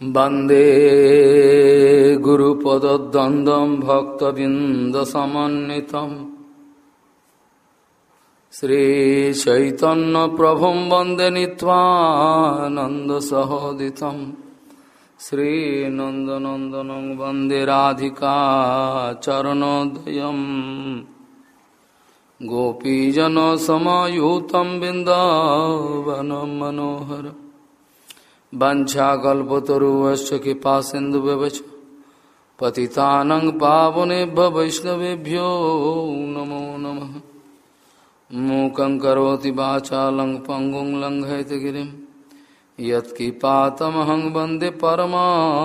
वंदे गुरुपदद्वन्द्वं भक्तबिन्दसमन्वितम् श्रीचैतन्यप्रभुं वंदे नीत्वानन्दसहोदितं श्रीनन्दनन्दनं वंदे राधिका चरणोदयम् गोपीजनसमायुतं बिन्दावनं मनोहर वंशाकल्पतरुवश्च कृपा सिंधु व्यवच पतितानं पावनेभ्य वैष्णवेभ्यो नमो नमः। मूकं करोति वाचालं पङ्गुं लङ्घयतगिरिं। यत्किपातमहं वंदे परमानन्दमाधवं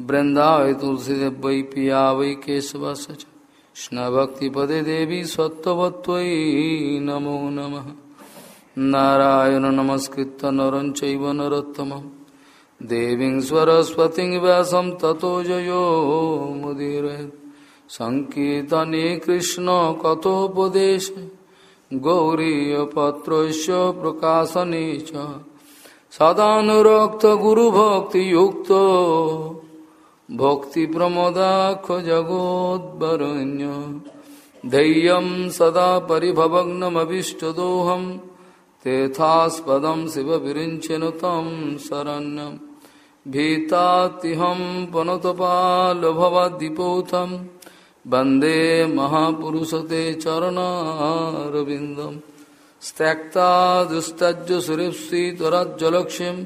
बृन्दावै तुलसीदेव वै पिया वै केशवस्य च कृष्णभक्तिपदे देवी सत्त्ववत्त्वयि नमो नमः। नारायण नमस्कृत नर चरतम देवी सरस्वती तथो जो मुदीर संकर्तने कृष्ण कथोपदेश। गौरीपत्र प्रकाशने सदाक्त गुरुभक्ति भक्ति प्रमोदाख जगोदरण्य धैर्य सदा पिभवग्नमीष्टदोहम तेथास्पदं शिवविरिञ्चनु तं शरण्यं। भीतातिहं पनुतपालभवद्दिपोतं वंदे महापुरुषते चरणारविन्दं। त्यक्ता दुस्तज्य सुरेप्सितराज्जलक्ष्यं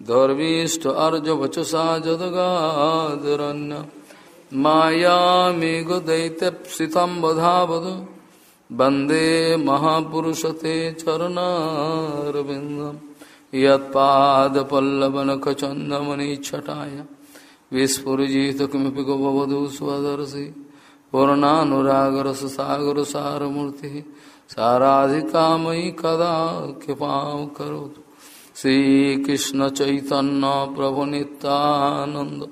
धर्मीष्ट अर्जवचसा जदगादरण्य। मायामेघदैत्यप्सितं वधावद। वंदे महापुरुषते चरणारविन्दं यत्पादपल्लवनखचन्दमनिच्छटाय विस्फुरिजित किमपि गोपवधू स्वदर्शि पूर्णानुरागरससागरसारमूर्तिः साराधिकामयि कदा कृपा कृपां करोतु श्रीकृष्णचैतन्यप्रभुनितानन्द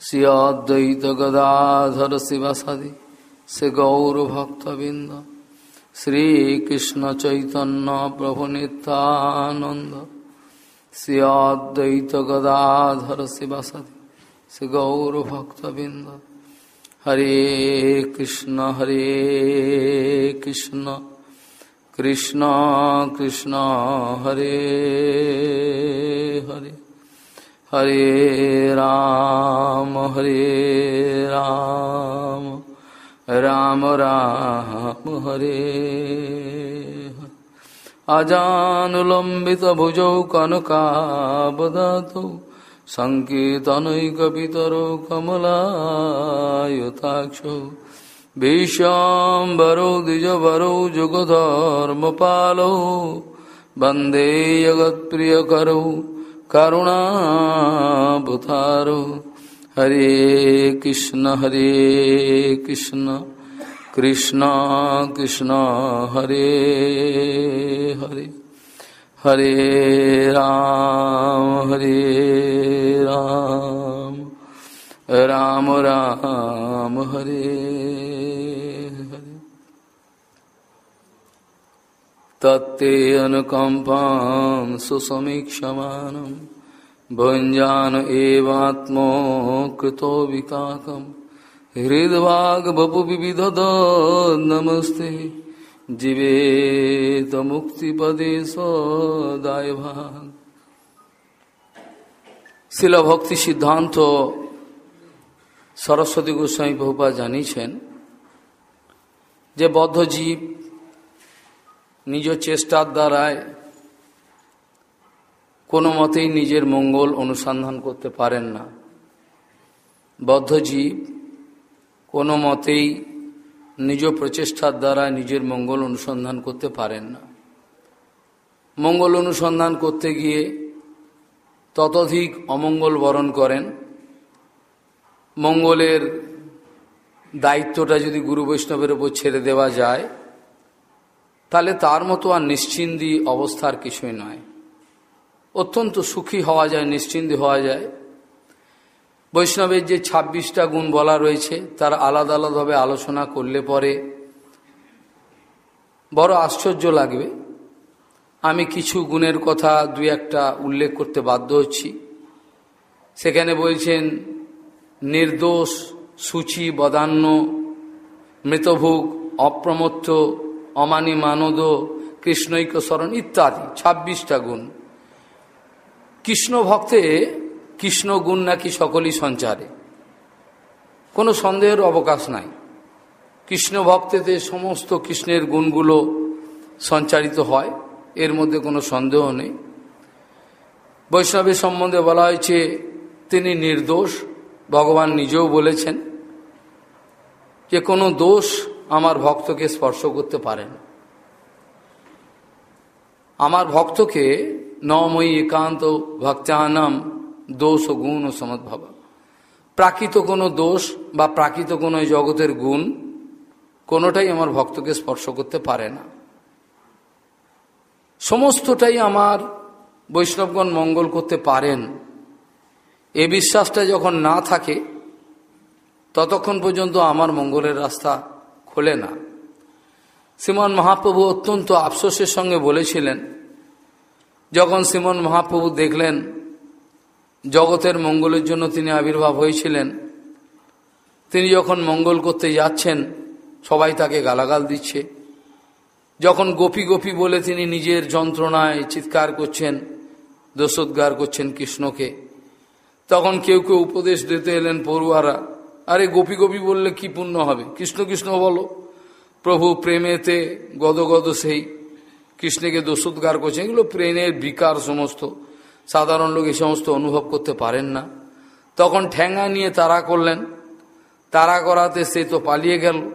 श्री अद्वैतगदाधर शिवसदि से गौरभक्तबिंद श्रीकृष्ण चैतन्य प्रभु नित्यानंद श्री अद्वैत गदाधर शिवसदि। से गौरभक्तबिंद हरे कृष्ण हरे कृष्ण। कृष्ण कृष्ण, हरे हरे। हरे राम हरे राम। राम राम हरे अजानुलम्बितभुजौ कनकावदातौ सङ्कीर्तनैकपितरौ कमलायुताक्षौ भीष्याम्बरौ द्विजवरौ जुगधर्मपालौ वन्दे जगत्प्रियकरौ करुणाभुतारौ हरे कृष्ण हरे कृष्ण कृष्ण कृष्ण, हरे हरे। हरे राम हरे राम। राम राम, हरे हरे। तत्ते अनुकम्पां सुसमीक्षमानम्। भुञ्जान एवात्मो कृतो विकाकम् हृद्वाग्वपुविविदद नमस्ते जीवेत मुक्तिपदे सदाय भाग শিল ভক্তি সিদ্ধান্ত সরস্বতী গোস্বামী বহুপা জানিয়েছেন যে বদ্ধ জীব নিজ চেষ্টার দ্বারায় কোনো মতেই নিজের মঙ্গল অনুসন্ধান করতে পারেন না। বদ্ধজীব কোনো মতেই নিজ প্রচেষ্টার দ্বারা নিজের মঙ্গল অনুসন্ধান করতে পারেন না। মঙ্গল অনুসন্ধান করতে গিয়ে ততোধিক অমঙ্গল বরণ করেন। মঙ্গলের দায়িত্বটা যদি গুরু বৈষ্ণবের ওপর ছেড়ে দেওয়া যায়, তাহলে তার মতো আর নিশ্চিন্দি অবস্থার কিছুই নয়। অত্যন্ত সুখী হওয়া যায়, নিশ্চিন্তি হওয়া যায়। বৈষ্ণবের যে ২৬টা গুণ বলা রয়েছে, তার আলাদা আলাদাভাবে আলোচনা করলে পরে বড় আশ্চর্য লাগবে। আমি কিছু গুণের কথা দুই একটা উল্লেখ করতে বাধ্য হচ্ছি। সেখানে বলছেন, নির্দোষ, সূচি, বদান্য, মৃতভোগ, অপ্রমত্ত, অমানি, মানদ কৃষ্ণৈক্য স্মরণ ইত্যাদি, ছাব্বিশটা গুণ। কৃষ্ণ ভক্তে কৃষ্ণ গুণ নাকি সকলই সঞ্চারে? কোনো সন্দেহের অবকাশ নাই। কৃষ্ণ ভক্তেতে সমস্ত কৃষ্ণের গুণগুলো সঞ্চারিত হয়, এর মধ্যে কোনো সন্দেহ নেই। বৈষ্ণবের সম্বন্ধে বলা হয়েছে, তিনি নির্দোষ, ভগবান নিজেও বলেছেন যে, কোনো দোষ আমার ভক্তকে স্পর্শ করতে পারেন আমার ভক্তকে নময়ী একান্ত ভক্তানাম দোষ ও গুণ ও সমদ্ভাবা প্রাকৃত কোনো দোষ বা প্রাকৃত কোনো জগতের গুণ কোনোটাই আমার ভক্তকে স্পর্শ করতে পারে না সমস্তটাই আমার বৈষ্ণবগণ মঙ্গল করতে পারেন এ বিশ্বাসটা যখন না থাকে ততক্ষণ পর্যন্ত আমার মঙ্গলের রাস্তা খোলে না শ্রীমান মহাপ্রভু অত্যন্ত আফসোসের সঙ্গে বলেছিলেন যখন শ্রীমন মহাপ্রভু দেখলেন জগতের মঙ্গলের জন্য তিনি আবির্ভাব হয়েছিলেন, তিনি যখন মঙ্গল করতে যাচ্ছেন, সবাই তাকে গালাগাল দিচ্ছে। যখন গোপী গোপী বলে তিনি নিজের যন্ত্রণায় চিৎকার করছেন, দোষোদ্গার করছেন কৃষ্ণকে, তখন কেউ কেউ উপদেশ দিতে এলেন পড়ুয়ারা, আরে গোপী গোপী বললে কি পুণ্য হবে? কৃষ্ণ কৃষ্ণ বলো, প্রভু প্রেমেতে গদগদ সেই কৃষ্ণকে দোষোদ্গার করছেন এগুলো প্রেমের বিকার সমস্ত। সাধারণ লোক এই সমস্ত অনুভব করতে পারেন না। তখন ঠ্যাঙ্গা নিয়ে তারা করলেন। তারা করাতে সে তো পালিয়ে গেল।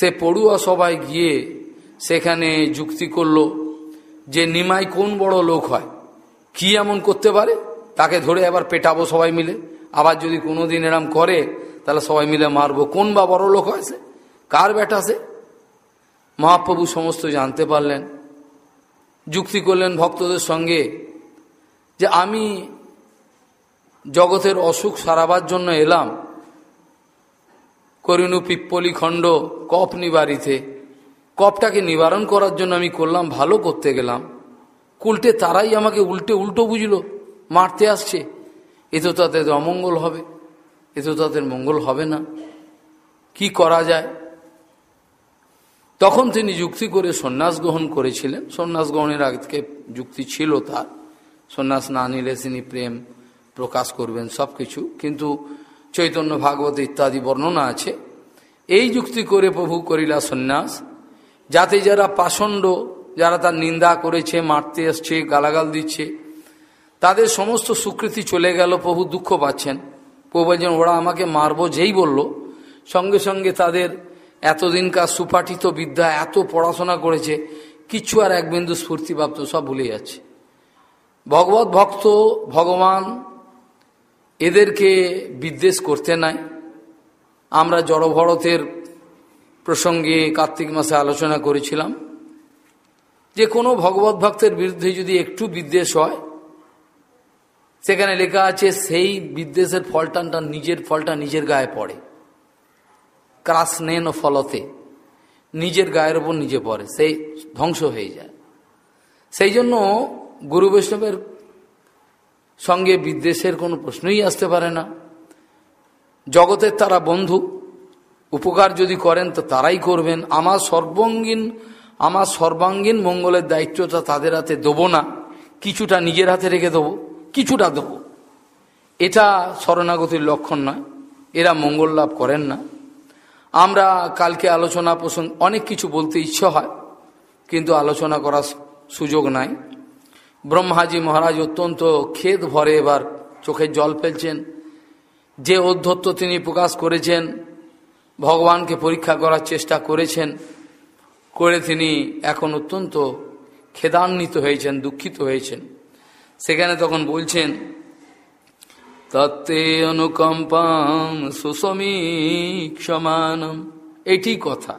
সে পড়ুয়া সবাই গিয়ে সেখানে যুক্তি করল যে, নিমাই কোন বড় লোক হয়? কি এমন করতে পারে? তাকে ধরে আবার পেটাবো সবাই মিলে। আবার যদি কোনো দিন এরম করে, তাহলে সবাই মিলে মারবো। কোন বা বড় লোক হয় সে? কার বেটা সে? মহাপ্রভু সমস্ত জানতে পারলেন। যুক্তি করলেন ভক্তদের সঙ্গে যে আমি জগতের অসুখ সারাবার জন্য এলাম। করিনু পিপ্পলি খণ্ড কপ নিবারিতে। কপটাকে নিবারণ করার জন্য আমি করলাম, ভালো করতে গেলাম। উল্টে তারাই আমাকে উল্টে উল্টো বুঝলো, মারতে আসছে। এ তো তাদের অমঙ্গল হবে, এ তো তাদের মঙ্গল হবে না। কি করা যায়? তখন তিনি যুক্তি করে সন্ন্যাস গ্রহণ করেছিলেন। সন্ন্যাস গ্রহণের আগে যুক্তি ছিল তার। সন্ন্যাস না নিলে তিনি প্রেম প্রকাশ করবেন সব কিছু কিন্তু চৈতন্য ভাগবত ইত্যাদি বর্ণনা আছে। এই যুক্তি করে প্রভু করিলা সন্ন্যাস, যাতে যারা পাষণ্ড, যারা তার নিন্দা করেছে, মারতে আসছে গালাগাল দিচ্ছে, তাদের সমস্ত স্বীকৃতি চলে গেল, প্রভু দুঃখ পাচ্ছেন। প্রভু ওরা আমাকে মারব, যেই বলল, সঙ্গে সঙ্গে তাদের এতদিনকার সুপাঠিত বিদ্যা, এত পড়াশোনা করেছে কিচ্ছু আর এক বিন্দু স্ফূর্তিপ্রাপ্ত সব ভুলে যাচ্ছে। ভগবত ভক্ত, ভগবান এদেরকে বিদ্বেষ করতে নাই। আমরা জড়ভরতের প্রসঙ্গে কার্তিক মাসে আলোচনা করেছিলাম। যে কোনো ভগবত ভক্তের বিরুদ্ধে যদি একটু বিদ্বেষ হয়, সেখানে লেখা আছে, সেই বিদ্বেষের ফলটানটা নিজের ফলটা নিজের গায়ে পড়ে। ক্রাসনেন ফলতে। নিজের গায়ের ওপর নিজে পড়ে, সেই ধ্বংস হয়ে যায়। সেই জন্য গুরু বৈষ্ণবের সঙ্গে বিদ্বেষের কোনো প্রশ্নই আসতে পারে না। জগতের তারা বন্ধু, উপকার যদি করেন তো তারাই করবেন। আমার সর্বঙ্গীন, আমার সর্বাঙ্গীন মঙ্গলের দায়িত্বটা তাদের হাতে দেবো না। কিছুটা নিজের হাতে রেখে দেবো, কিছুটা দেবো। এটা শরণাগতির লক্ষণ নয়। এরা মঙ্গল লাভ করেন না। আমরা কালকে আলোচনা প্রসঙ্গ অনেক কিছু বলতে ইচ্ছে হয়, কিন্তু আলোচনা করার সুযোগ নাই। ব্রহ্মাজি মহারাজ অত্যন্ত খেদ ভরে এবার চোখের জল ফেলছেন। যে অধ্যত্ত তিনি প্রকাশ করেছেন, ভগবানকে পরীক্ষা করার চেষ্টা করেছেন, করে তিনি এখন অত্যন্ত খেদান্বিত হয়েছেন, দুঃখিত হয়েছেন। সেখানে তখন বলছেন তত্ত্বে অনুকম্পাম সুসমীক্ষমানম এটি কথা।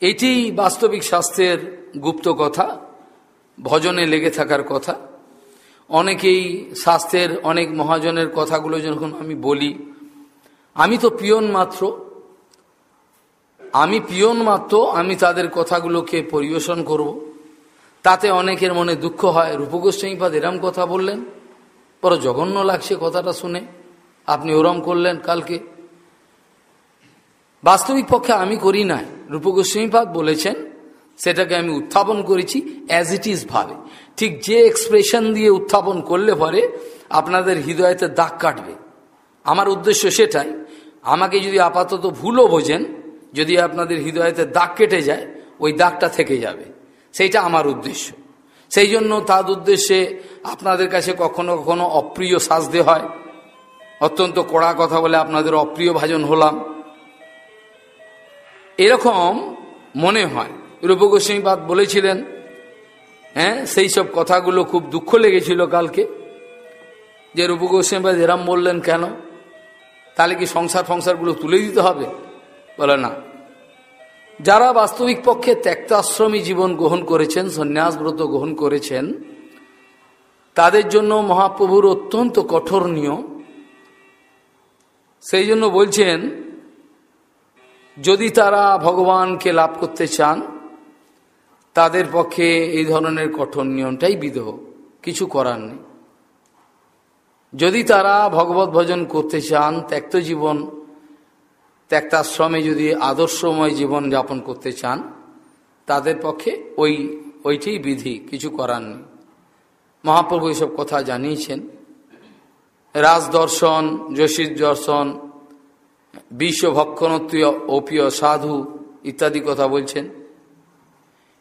এটি বাস্তবিক শাস্ত্রের গুপ্ত কথা, ভজনে লেগে থাকার কথা। অনেকেই শাস্ত্রের অনেক মহাজনের কথাগুলো যখন আমি বলি, আমি তো পিয়ন মাত্র। আমি পিয়ন মাত্র, আমি তাদের কথাগুলোকে পরিবেশন করব। তাতে অনেকের মনে দুঃখ হয়। রূপগোস্বামীপাদ এরম কথা বললেন বড় জঘন্য লাগছে কথাটা শুনে। আপনি ওরম করলেন কালকে। বাস্তবিক পক্ষে আমি করি নাই। রূপগোস্বামীপাদ বলেছেন, সেটাকে আমি উত্থাপন করেছি অ্যাজ ইট ইজ ভাবে। ঠিক যে এক্সপ্রেশন দিয়ে উত্থাপন করলে পরে আপনাদের হৃদয়তে দাগ কাটবে। আমার উদ্দেশ্য সেটাই। আমাকে যদি আপাতত ভুলও বোঝেন, যদি আপনাদের হৃদয়তে দাগ কেটে যায়, ওই দাগটা থেকে যাবে। সেইটা আমার উদ্দেশ্য। সেই জন্য তার উদ্দেশ্যে আপনাদের কাছে কখনো কখনো অপ্রিয় সাজতে হয়। অত্যন্ত কড়া কথা বলে আপনাদের অপ্রিয় ভাজন হলাম। এরকম মনে হয়। রূপগোস্বামীবাদ বলেছিলেন হ্যাঁ সেই সব কথাগুলো খুব দুঃখ লেগেছিল কালকে। যে রূপগোস্বামীবাদ এরাম বললেন, কেন? তাহলে কি সংসার ফংসারগুলো তুলে দিতে হবে? বলে, না। যারা বাস্তবিক পক্ষে ত্যাক্তাশ্রমী জীবন গ্রহণ করেছেন, সন্ন্যাস ব্রত গ্রহণ করেছেন, তাদের জন্য মহাপ্রভুর অত্যন্ত কঠোর নিয়ম। সেই জন্য বলছেন, যদি তারা ভগবানকে লাভ করতে চান, তাদের পক্ষে এই ধরনের কঠোর নিয়মটাই বিধ কিছু করার নেই। যদি তারা ভগবত ভজন করতে চান, ত্যক্ত জীবন ত্যাক্তাশ্রমে যদি আদর্শময় জীবন যাপন করতে চান, তাদের পক্ষে ওই ওইটি বিধি, কিছু করার নেই। মহাপ্রভু এসব কথা জানিয়েছেন। রাজদর্শন যোশীর দর্শন বিশ্বভক্ষণত্রীয় অপীয় সাধু ইত্যাদি কথা বলছেন।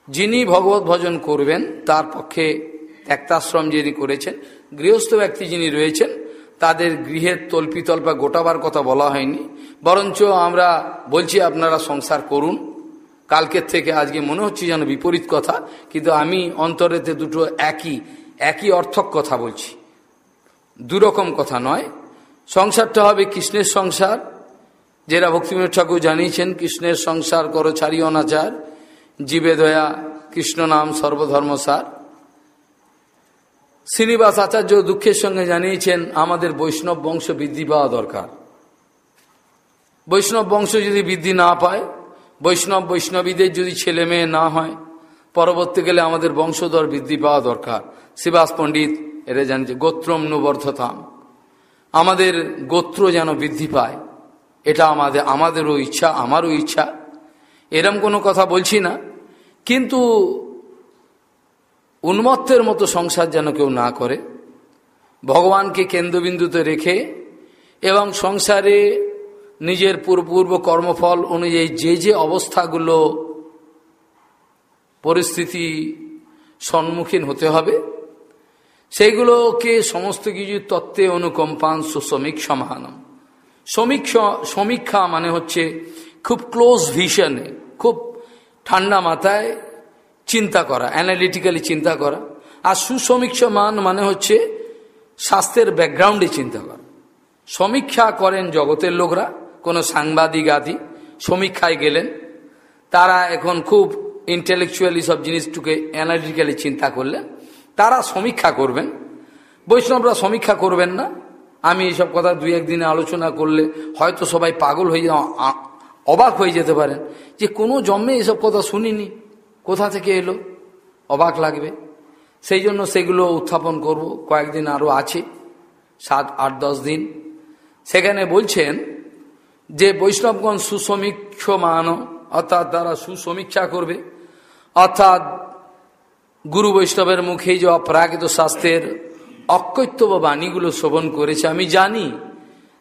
যিনি ভগবত ভজন করবেন, তার পক্ষে ত্যাক্তাশ্রম যিনি করেছেন, গৃহস্থ ব্যক্তি যিনি রয়েছেন, তাদের গৃহের তল্পিতল্পা গোটাবার কথা বলা হয়নি। বরঞ্চ আমরা বলছি, আপনারা সংসার করুন। কালকের থেকে আজকে মনে হচ্ছে যেন বিপরীত কথা, কিন্তু আমি অন্তরেতে দুটো একই একই অর্থক কথা বলছি। দুরকম কথা নয়। সংসারটা হবে কৃষ্ণের সংসার। যেটা ভক্তিবিনোদ ঠাকুর জানিয়েছেন, কৃষ্ণের সংসার করো ছাড়ি অনাচার জীবে দয়া, কৃষ্ণ নাম সর্বধর্মসার শ্রীনিবাস আচার্য দুঃখের সঙ্গে জানিয়েছেন, আমাদের বৈষ্ণব বংশ বৃদ্ধি পাওয়া দরকার। বৈষ্ণব বংশ যদি বৃদ্ধি না পায়, বৈষ্ণব বৈষ্ণবীদের যদি ছেলে মেয়ে না হয় পরবর্তীকালে আমাদের বংশধর বৃদ্ধি পাওয়া দরকার। শিবাস পণ্ডিত এরা জানছে গোত্রম নুবর্ধতাম আমাদের গোত্র যেন বৃদ্ধি পায়, এটা আমাদের, আমাদেরও ইচ্ছা, আমারও ইচ্ছা। এরম কোনো কথা বলছি না, কিন্তু উন্মত্তের মতো সংসার যেন কেউ না করে, ভগবানকে কেন্দ্রবিন্দুতে রেখে এবং সংসারে নিজের পূর্বপূর্ব কর্মফল অনুযায়ী যে যে অবস্থাগুলো পরিস্থিতি সম্মুখীন হতে হবে সেইগুলোকে সমস্ত কিছু তত্ত্বে অনুকম্পান সুশ্রমিক সমাহানম। সমীক্ষা সমীক্ষা মানে হচ্ছে খুব ক্লোজ ভিশনে, খুব ঠান্ডা মাথায় চিন্তা করা, অ্যানালিটিক্যালি চিন্তা করা। আর সুসমীক্ষা মান মানে হচ্ছে স্বাস্থ্যের ব্যাকগ্রাউন্ডে চিন্তা করা। সমীক্ষা করেন জগতের লোকরা কোনো সাংবাদিক আদি সমীক্ষায় গেলেন। তারা এখন খুব ইন্টেলেকচুয়ালি সব জিনিসটুকে অ্যানালিটিক্যালি চিন্তা করলেন। তারা সমীক্ষা করবেন। বৈষ্ণবরা সমীক্ষা করবেন না। আমি এইসব কথা দুই একদিনে আলোচনা করলে হয়তো সবাই পাগল হয়ে অবাক হয়ে যেতে পারেন যে কোনো জন্মে এসব কথা শুনিনি। কোথা থেকে এলো? অবাক লাগবে। সেই জন্য সেগুলো উত্থাপন করব। কয়েকদিন আরও আছে, সাত, আট, দশ দিন। সেখানে বলছেন যে বৈষ্ণবগণ সুসমীক্ষমান অর্থাৎ তারা সুসমীক্ষা করবে, অর্থাৎ গুরু বৈষ্ণবের মুখে যে অপরাগিত শাস্ত্রের অকৈত্য বা বাণীগুলো শোভন করেছে, আমি জানি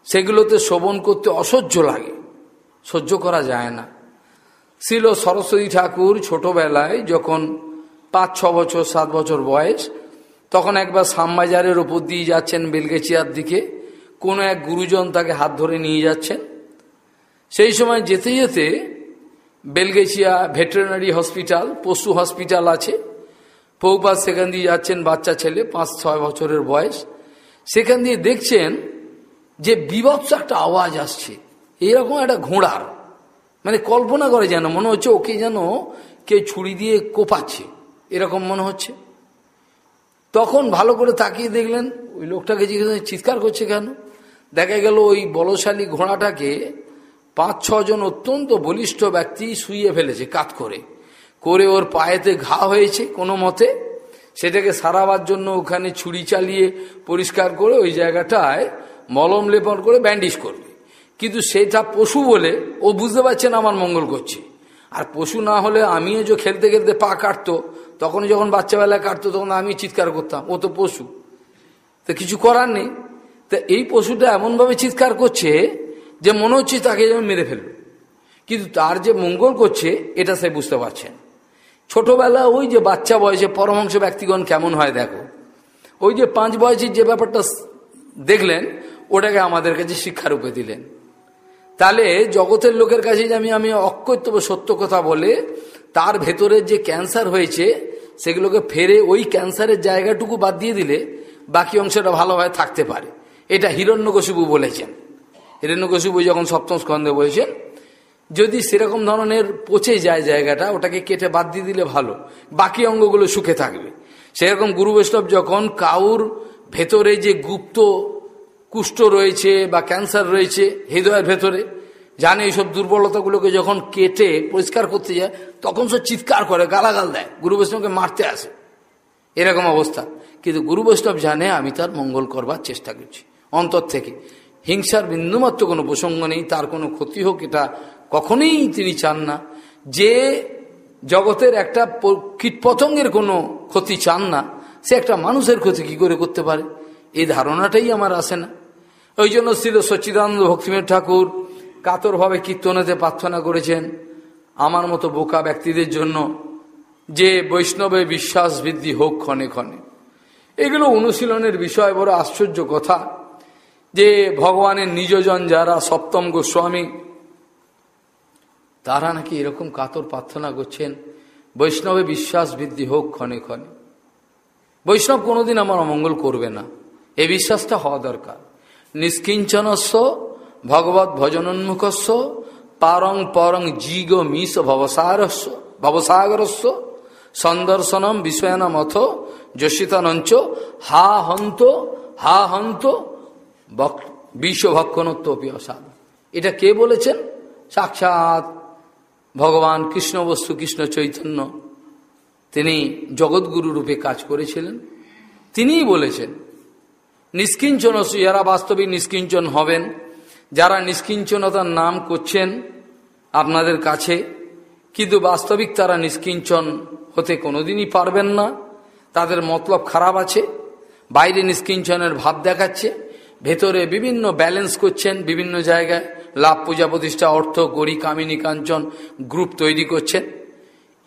সেগুলোতে শোভন করতে অসহ্য লাগে, সহ্য করা যায় না। ছিল সরস্বতী ঠাকুর ছোটবেলায় যখন পাঁচ, ছ বছর, সাত বছর বয়স, তখন একবার শ্যামবাজারের ওপর দিয়ে যাচ্ছেন বেলগেচিয়ার দিকে, কোনো এক গুরুজন তাকে হাত ধরে নিয়ে যাচ্ছেন। সেই সময় যেতে যেতে বেলগেচিয়া ভেটেরিনারি হসপিটাল, পশু হসপিটাল আছে। পৌপাত সেখান দিয়ে যাচ্ছেন বাচ্চা ছেলে, পাঁচ, ছয় বছরের বয়স। সেখান দিয়ে দেখছেন যে বিভৎস একটা আওয়াজ আসছে। এইরকম একটা ঘোড়ার মানে কল্পনা করে যেন, মনে হচ্ছে ওকে যেন কে ছুরি দিয়ে কোপাচ্ছে। এরকম মনে হচ্ছে। তখন ভালো করে তাকিয়ে দেখলেন, ওই লোকটাকে জিজ্ঞেস চিৎকার করছে কেন? দেখা গেল ওই বলশালী ঘোড়াটাকে পাঁচ ছজন অত্যন্ত বলিষ্ঠ ব্যক্তি শুইয়ে ফেলেছে কাত করে। করে ওর পায়েতে ঘা হয়েছে কোনো মতে। সেটাকে সারাবার জন্য ওখানে ছুরি চালিয়ে পরিষ্কার করে ওই জায়গাটায় মলম লেপন করে ব্যান্ডিজ করবে। কিন্তু সেটা পশু বলে ও বুঝতে পারছে না আমার মঙ্গল করছে। আর পশু না হলে আমিও যে খেলতে খেলতে পা কাটতো তখন যখন বাচ্চাবেলায় কাটতো, তখন আমি চিৎকার করতাম, ও তো পশু। তো কিছু করার নেই। তা এই পশুটা এমনভাবে চিৎকার করছে যে মনে হচ্ছে তাকে যেন মেরে ফেলবে। কিন্তু তার যে মঙ্গল করছে, এটা সে বুঝতে পারছেন ছোটবেলা ওই যে বাচ্চা বয়সে পরমাংশ ব্যক্তিগণ কেমন হয় দেখো। ওই যে পাঁচ বয়সের যে ব্যাপারটা দেখলেন, ওটাকে আমাদের কাছে শিক্ষারূপে দিলেন। তাহলে জগতের লোকের কাছে যে আমি আমি অকৈত্য সত্য কথা বলে তার ভেতরে যে ক্যান্সার হয়েছে, সেগুলোকে ফেরে ওই ক্যান্সারের জায়গাটুকু বাদ দিয়ে দিলে বাকি অংশটা ভালোভাবে থাকতে পারে। এটা হিরণ্যকশিবু বলেছেন। হিরণ্যকশিবু যখন সপ্তম স্কন্ধে বলেছেন যদি সেরকম ধরনের পচে যায় জায়গাটা, ওটাকে কেটে বাদ দিয়ে দিলে ভালো। বাকি অঙ্গগুলো সুখে থাকবে। সেরকম গুরু বৈষ্ণব যখন কাউর ভেতরে যে গুপ্ত কুষ্ঠ রয়েছে বা ক্যান্সার রয়েছে, হৃদয়ের ভেতরে, জানে এইসব দুর্বলতাগুলোকে যখন কেটে পরিষ্কার করতে যায়, তখন সে চিৎকার করে, গালাগাল দেয়। গুরু বৈষ্ণবকে মারতে আসে। এরকম অবস্থা। কিন্তু গুরু বৈষ্ণব জানে, আমি তার মঙ্গল করবার চেষ্টা করছি। অন্তর থেকে। হিংসার বিন্দুমাত্র কোনো প্রসঙ্গ নেই, তার কোনো ক্ষতি হোক এটা কখনোই তিনি চান না। যে জগতের একটা কীটপতঙ্গের কোনো ক্ষতি চান না, সে একটা মানুষের ক্ষতি কি করে করতে পারে? এই ধারণাটাই আমার আসে না। ওই জন্য ছিল সচ্চিদানন্দ ভক্তিমের ঠাকুর কাতরভাবে কীর্তনেতে প্রার্থনা করেছেন, আমার মতো বোকা ব্যক্তিদের জন্য যে বৈষ্ণবে বিশ্বাস বৃদ্ধি হোক ক্ষণে ক্ষণে। এগুলো অনুশীলনের বিষয়, বড় আশ্চর্য কথা। যে ভগবানের নিজজন যারা সপ্তম গোস্বামী, তারা নাকি এরকম কাতর প্রার্থনা করছেন, বৈষ্ণবে বিশ্বাস বৃদ্ধি হোক ক্ষণে ক্ষণে। বৈষ্ণব কোনোদিন আমার অমঙ্গল করবে না এই বিশ্বাসটা হওয়া দরকার। নিষ্কিঞ্চনস্ব ভগবত ভজনোন্মুখস্ব পারং পরং জিগ মিশ ভবসারস্ব ভবসাগরস্ব সন্দর্শনম বিষয়ানম অথ যশিতানঞ্চ, হা হন্ত হা হন্ত বিশ্বভক্ষণত্ব অসাদ এটা কে বলেছেন? সাক্ষাৎ ভগবান কৃষ্ণ বস্তু, কৃষ্ণ চৈতন্য। তিনি জগৎগুরু রূপে কাজ করেছিলেন। তিনিই বলেছেন, নিষ্কিঞ্চন যারা বাস্তবিক নিষ্কিঞ্চন হবেন, যারা নিষ্কিঞ্চনতার নাম করছেন আপনাদের কাছে, কিন্তু বাস্তবিক তারা নিষ্কিঞ্চন হতে কোনোদিনই পারবেন না। তাদের মতলব খারাপ আছে, বাইরে নিষ্কিঞ্চনের ভাব দেখাচ্ছে। ভেতরে বিভিন্ন ব্যালেন্স করছেন, বিভিন্ন জায়গায় লাভ পূজা প্রতিষ্ঠা, অর্থ, গড়ি, কামিনী, কাঞ্চন গ্রুপ তৈরি করছেন।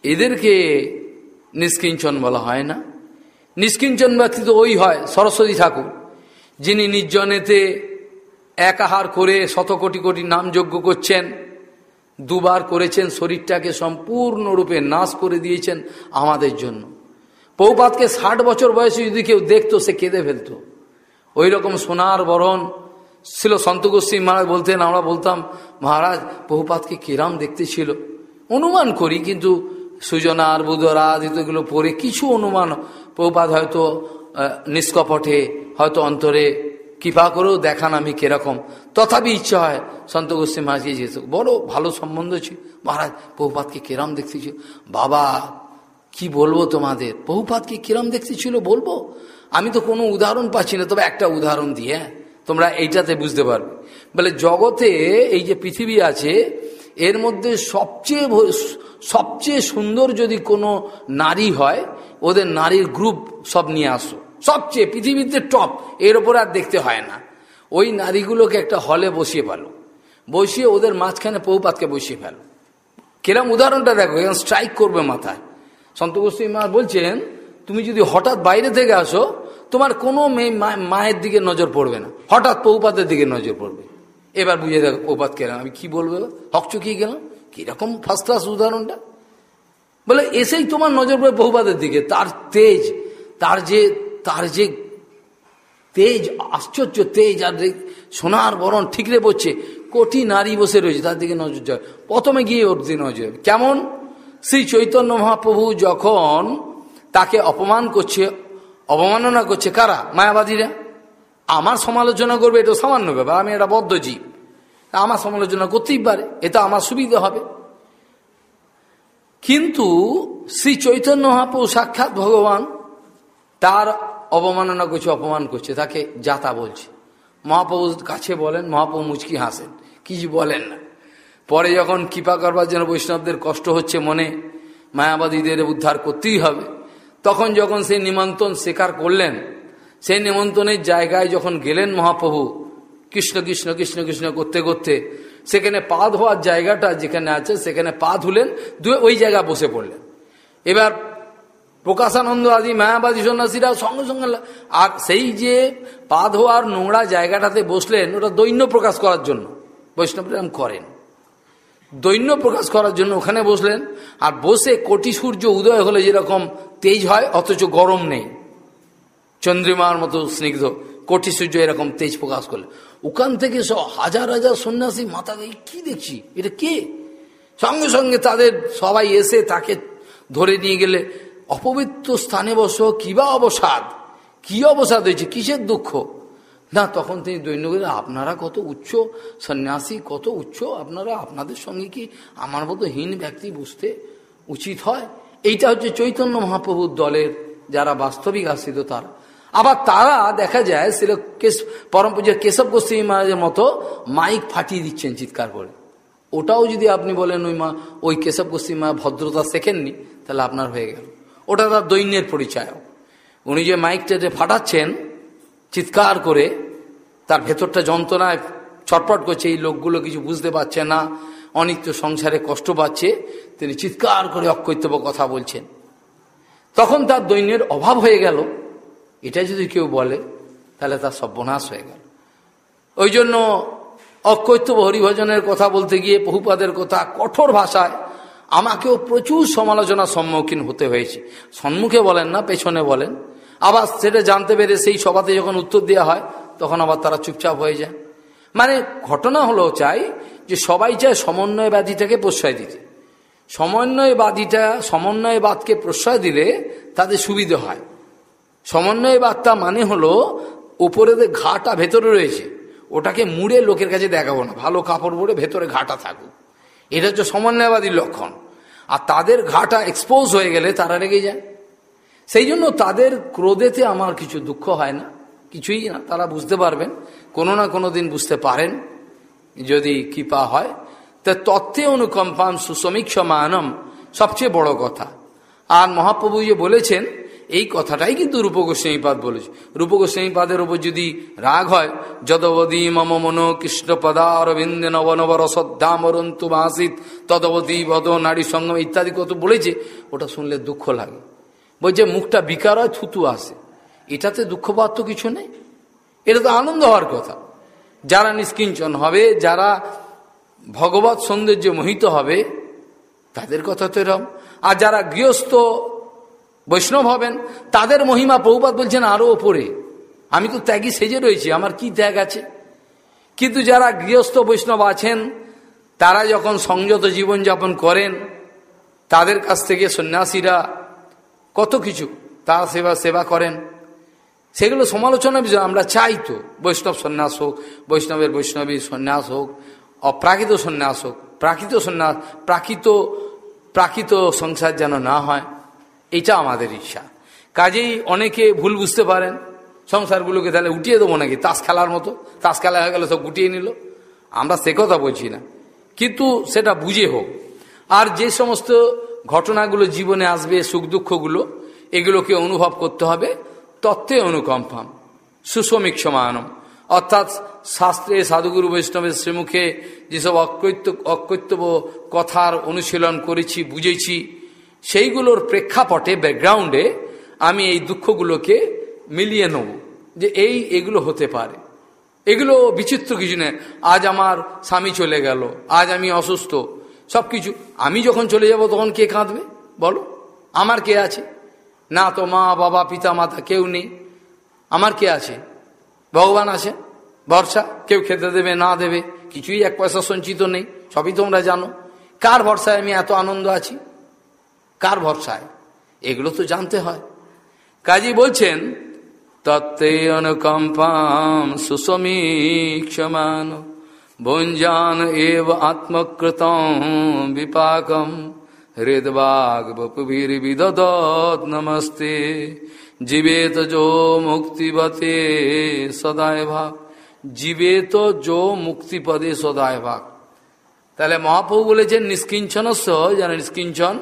এদেরকে নিষ্কিঞ্চন বলা হয় না। নিষ্কিঞ্চন ব্যক্তি তো ওই হয়, সরস্বতী ঠাকুর, যিনি নির্জনেতে একাহার করে শত কোটি কোটি নাম যজ্ঞ করছেন, দুবার করেছেন, শরীরটাকে সম্পূর্ণরূপে নাশ করে দিয়েছেন আমাদের জন্য। পৌপাতকে ষাট বছর বয়সে যদি কেউ দেখতো, সে কেঁদে ফেলতো। ওই রকম সোনার বরণ। ছিল সন্ত গোস্বী মহারাজ বলতেন, আমরা বলতাম, মহারাজ, বহুপাতকে কিরাম দেখতে ছিল। অনুমান করি, কিন্তু সুজনার বুধরা আদিত্যগুলো পড়ে কিছু অনুমান। বহুপাত হয়তো নিষ্কপটে, হয়তো অন্তরে কৃপা করেও দেখান আমি কীরকম। তথাপি ইচ্ছা হয় সন্ত গোস্বী মহারাজকে যেত। বড় ভালো সম্বন্ধ ছিল। মহারাজ, বহুপাতকে কিরাম দেখতেছিল বাবা, কি বলব তোমাদের? বহুপাতকে কিরম দেখতেছিল বলব? আমি তো কোনো উদাহরণ পাচ্ছি না, তবে একটা উদাহরণ দিয়ে তোমরা এইটাতে বুঝতে পারবে। বলে, জগতে এই যে পৃথিবী আছে, এর মধ্যে সবচেয়ে সবচেয়ে সুন্দর যদি কোনো নারী হয়, ওদের নারীর গ্রুপ সব নিয়ে আসো। সবচেয়ে পৃথিবীতে টপ, এর ওপর আর দেখতে হয় না। ওই নারীগুলোকে একটা হলে বসিয়ে ফেলো। বসিয়ে ওদের মাঝখানে পৌপাতকে বসিয়ে ফেলো। কিরম উদাহরণটা দেখো এখন স্ট্রাইক করবে মাথায়। সন্ত মা বলছেন তুমি যদি হঠাৎ বাইরে থেকে আসো, তোমার কোনো মেয়ে মায়ের দিকে নজর পড়বে না। হঠাৎ পৌপাতের দিকে নজর পড়বে। এবার বুঝে দেখো পৌপাত কেন আমি কি বলব হকচকিয়ে গেলাম? কীরকম ফার্স্ট ক্লাস উদাহরণটা? বলে, এসেই তোমার নজর পড়বে বহুপাতের দিকে। তার তেজ, তার যে তার যে তেজ, আশ্চর্য তেজ, আর সোনার বরণ ঠিকরে পড়ছে। কোটি নারী বসে রয়েছে, তার দিকে নজর যায়। প্রথমে গিয়ে ওর দিকে নজর কেমন? শ্রী চৈতন্য মহাপ্রভু যখন তাকে অপমান করছে, অবমাননা করছে কারা? মায়াবাদীরা? আমার সমালোচনা করবে এটা সামান্য ব্যাপার, আমি এটা বদ্ধ জীব। আমার সমালোচনা করতেই পারে এটা আমার সুবিধা হবে। কিন্তু শ্রী চৈতন্য মহাপ্রভু সাক্ষাৎ ভগবান তার অবমাননা করছে, অপমান করছে, তাকে যাতা বলছে। মহাপ্রভুর কাছে বলেন, মহাপ্রভু মুচকি হাসেন, কিছু বলেন না। পরে যখন কৃপা করবার জন্য বৈষ্ণবদের কষ্ট হচ্ছে মনে, মায়াবাদীদের উদ্ধার করতেই হবে। তখন যখন সেই নিমন্ত্রণ স্বীকার করলেন, সেই নিমন্ত্রণের জায়গায় যখন গেলেন মহাপ্রভু, কৃষ্ণ কৃষ্ণ কৃষ্ণ কৃষ্ণ করতে করতে, সেখানে পা ধোয়ার জায়গাটা যেখানে আছে, সেখানে পা ধুলেন, ধুয়ে ওই জায়গা বসে পড়লেন। এবার প্রকাশানন্দ আদি মায়াবাদী সন্ন্যাসীরা সঙ্গে সঙ্গে আর সেই যে পা ধোয়ার নোংরা জায়গাটাতে বসলেন, ওটা দৈন্য প্রকাশ করার জন্য। বৈষ্ণব করেন। দৈন্য প্রকাশ করার জন্য ওখানে বসলেন, আর বসে কোটি সূর্য উদয় হলে যেরকম তেজ হয়, অথচ গরম নেই। চন্দ্রিমার মতো স্নিগ্ধ, কোটি সূর্য এরকম তেজ প্রকাশ করলে। ওখান থেকে সব হাজার হাজার সন্ন্যাসী মাথা কি দেখছি? এটা কে? সঙ্গে সঙ্গে তাদের সবাই এসে তাকে ধরে নিয়ে গেলে, অপবিত্র স্থানে বস কিবা অবসাদ? কি অবসাদ হয়েছে? কিসের দুঃখ? না, তখন তিনি দৈন্য আপনারা কত উচ্চ সন্ন্যাসী, কত উচ্চ? আপনারা, আপনাদের সঙ্গে কি আমার মতো হীন ব্যক্তি বুঝতে উচিত হয়? এইটা হচ্ছে চৈতন্য মহাপ্রভুর দলের যারা বাস্তবিক আশ্রিত তারা। আবার তারা দেখা যায়, সেটা কেশ, পরম পূজার কেশব গোস্বামী মহারাজের মতো মাইক ফাটিয়ে দিচ্ছেন চিৎকার করে। ওটাও যদি আপনি বলেন, ওই মা, ওই কেশব গোস্বামী মা ভদ্রতা শেখেননি, তাহলে আপনার হয়ে গেল। ওটা তার দৈন্যের পরিচয়। উনি যে মাইকটা যে ফাটাচ্ছেন চিৎকার করে তার ভেতরটা যন্ত্রণায় ছটপট করছে, এই লোকগুলো কিছু বুঝতে পারছে না, অনিত্য সংসারে কষ্ট পাচ্ছে। তিনি চিৎকার করে অকৈতব্য কথা বলছেন। তখন তার দৈন্যের অভাব হয়ে গেল। এটা যদি কেউ বলে, তাহলে তার সর্বনাশ হয়ে গেল। ওই জন্য অকৈতব্য হরিভজনের কথা বলতে গিয়ে বহুপাদের কথা কঠোর ভাষায় আমাকেও প্রচুর সমালোচনার সম্মুখীন হতে হয়েছে। সম্মুখে বলেন না, পেছনে বলেন। আবার সেটা জানতে পেরে সেই সভাতে যখন উত্তর দেওয়া হয়, তখন আবার তারা চুপচাপ হয়ে যায়। মানে ঘটনা হলো চাই যে সবাই চায় সমন্বয়বাদীটাকে প্রশ্রয় দিতে। সমন্বয়বাদীটা সমন্বয়বাদকে প্রশ্রয় দিলে তাদের সুবিধে হয়। সমন্বয়বাদটা মানে হলো উপরে ঘাটা ভেতরে রয়েছে, ওটাকে মুড়ে লোকের কাছে দেখাবো না। ভালো কাপড় পরে ভেতরে ঘাটা থাকুক। এটা হচ্ছে সমন্বয়বাদীর লক্ষণ। আর তাদের ঘাটা এক্সপোজ হয়ে গেলে তারা রেগে যায়। সেই জন্য তাদের ক্রোধেতে আমার কিছু দুঃখ হয় না, কিছুই না। তারা বুঝতে পারবেন, কোনো না কোনো দিন বুঝতে পারেন যদি কৃপা হয়। তা তত্ত্বে অনুকম্পাম সুসমীক সমানম সবচেয়ে বড় কথা। আর মহাপ্রভু যে বলেছেন, এই কথাটাই কিন্তু রূপগোস্বামীপাদ বলেছে। রূপগোস্বামীপাদের ওপর যদি রাগ হয় যদবদী মম মন কৃষ্ণ পদারবিন্দ নবনব রসদ্দামরন্তু মাসিত তদবতী বদ নারী সঙ্গম ইত্যাদি কত বলেছে, ওটা শুনলে দুঃখ লাগে। বলছে মুখটা বিকার হয় থুতু আসে এটাতে দুঃখ পাওয়ার তো কিছু নেই। এটা তো আনন্দ হওয়ার কথা। যারা নিষ্কিঞ্চন হবে, যারা ভগবত সৌন্দর্য মোহিত হবে, তাদের কথা তো এরম। আর যারা গৃহস্থ বৈষ্ণব হবেন, তাদের মহিমা প্রভুপাত বলছেন আরও ওপরে। আমি তো ত্যাগী সেজে রয়েছি, আমার কি ত্যাগ আছে? কিন্তু যারা গৃহস্থ বৈষ্ণব আছেন, তারা যখন সংযত জীবনযাপন করেন, তাদের কাছ থেকে সন্ন্যাসীরা কত কিছু, তারা সেবা সেবা করেন। সেগুলো সমালোচনা বিষয়, আমরা চাই তো। বৈষ্ণব সন্ন্যাস হোক, বৈষ্ণবের বৈষ্ণবী সন্ন্যাস হোক, অপ্রাকৃত সন্ন্যাস হোক, প্রাকৃত সন্ন্যাস, প্রাকৃত প্রাকৃত সংসার যেন না হয়, এটা আমাদের ইচ্ছা। কাজেই অনেকে ভুল বুঝতে পারেন, সংসারগুলোকে তাহলে উঠিয়ে দেবো নাকি? তাস খেলার মতো, তাস খেলা হয়ে গেলে সব গুটিয়ে নিল। আমরা সে কথা বলছি না। কিন্তু সেটা বুঝে হোক। আর যে সমস্ত ঘটনাগুলো জীবনে আসবে, সুখ দুঃখগুলো, এগুলোকে অনুভব করতে হবে, তত্ত্বে অনুকম্পাম, সুসমীক সমানম। অর্থাৎ শাস্ত্রে সাধুগুরু বৈষ্ণবের শ্রীমুখে যেসব অকৈত্য অকৈত্যব কথার অনুশীলন করেছি, বুঝেছি, সেইগুলোর প্রেক্ষাপটে, ব্যাকগ্রাউন্ডে আমি এই দুঃখগুলোকে মিলিয়ে নেব যে এই এগুলো হতে পারে। এগুলো বিচিত্র কিছু নেই আজ আমার স্বামী চলে গেল, আজ আমি অসুস্থ সব কিছু আমি যখন চলে যাব, তখন কে কাঁদবে? বলো। আমার কে আছে? না তো মা, বাবা, পিতা, মাতা কেউ নেই। আমার কে আছে? ভগবান আছে? ভরসা? কেউ খেতে দেবে, না দেবে? কিছুই এক পয়সা সঞ্চিত নেই। সবই তোমরা জানো। কার ভরসায় আমি এত আনন্দ আছি? কার ভরসায়? এগুলো তো জানতে হয়। কাজী বলছেন, তত্ত্বে অনুকম্পাম সুসমীক্ষমান এব আত্মকৃতম বিপাকম হৃদবাগ বপুভির্বিদত নমস্তে জীবেত যো মুক্তিপতে সদায় ভাগ জীবেত যো মুক্তিপদে সদায় ভাগ তাহলে মহাপ্রভু বলেছেন নিষ্কিঞ্চনস্য যেন নিষ্কিঞ্চন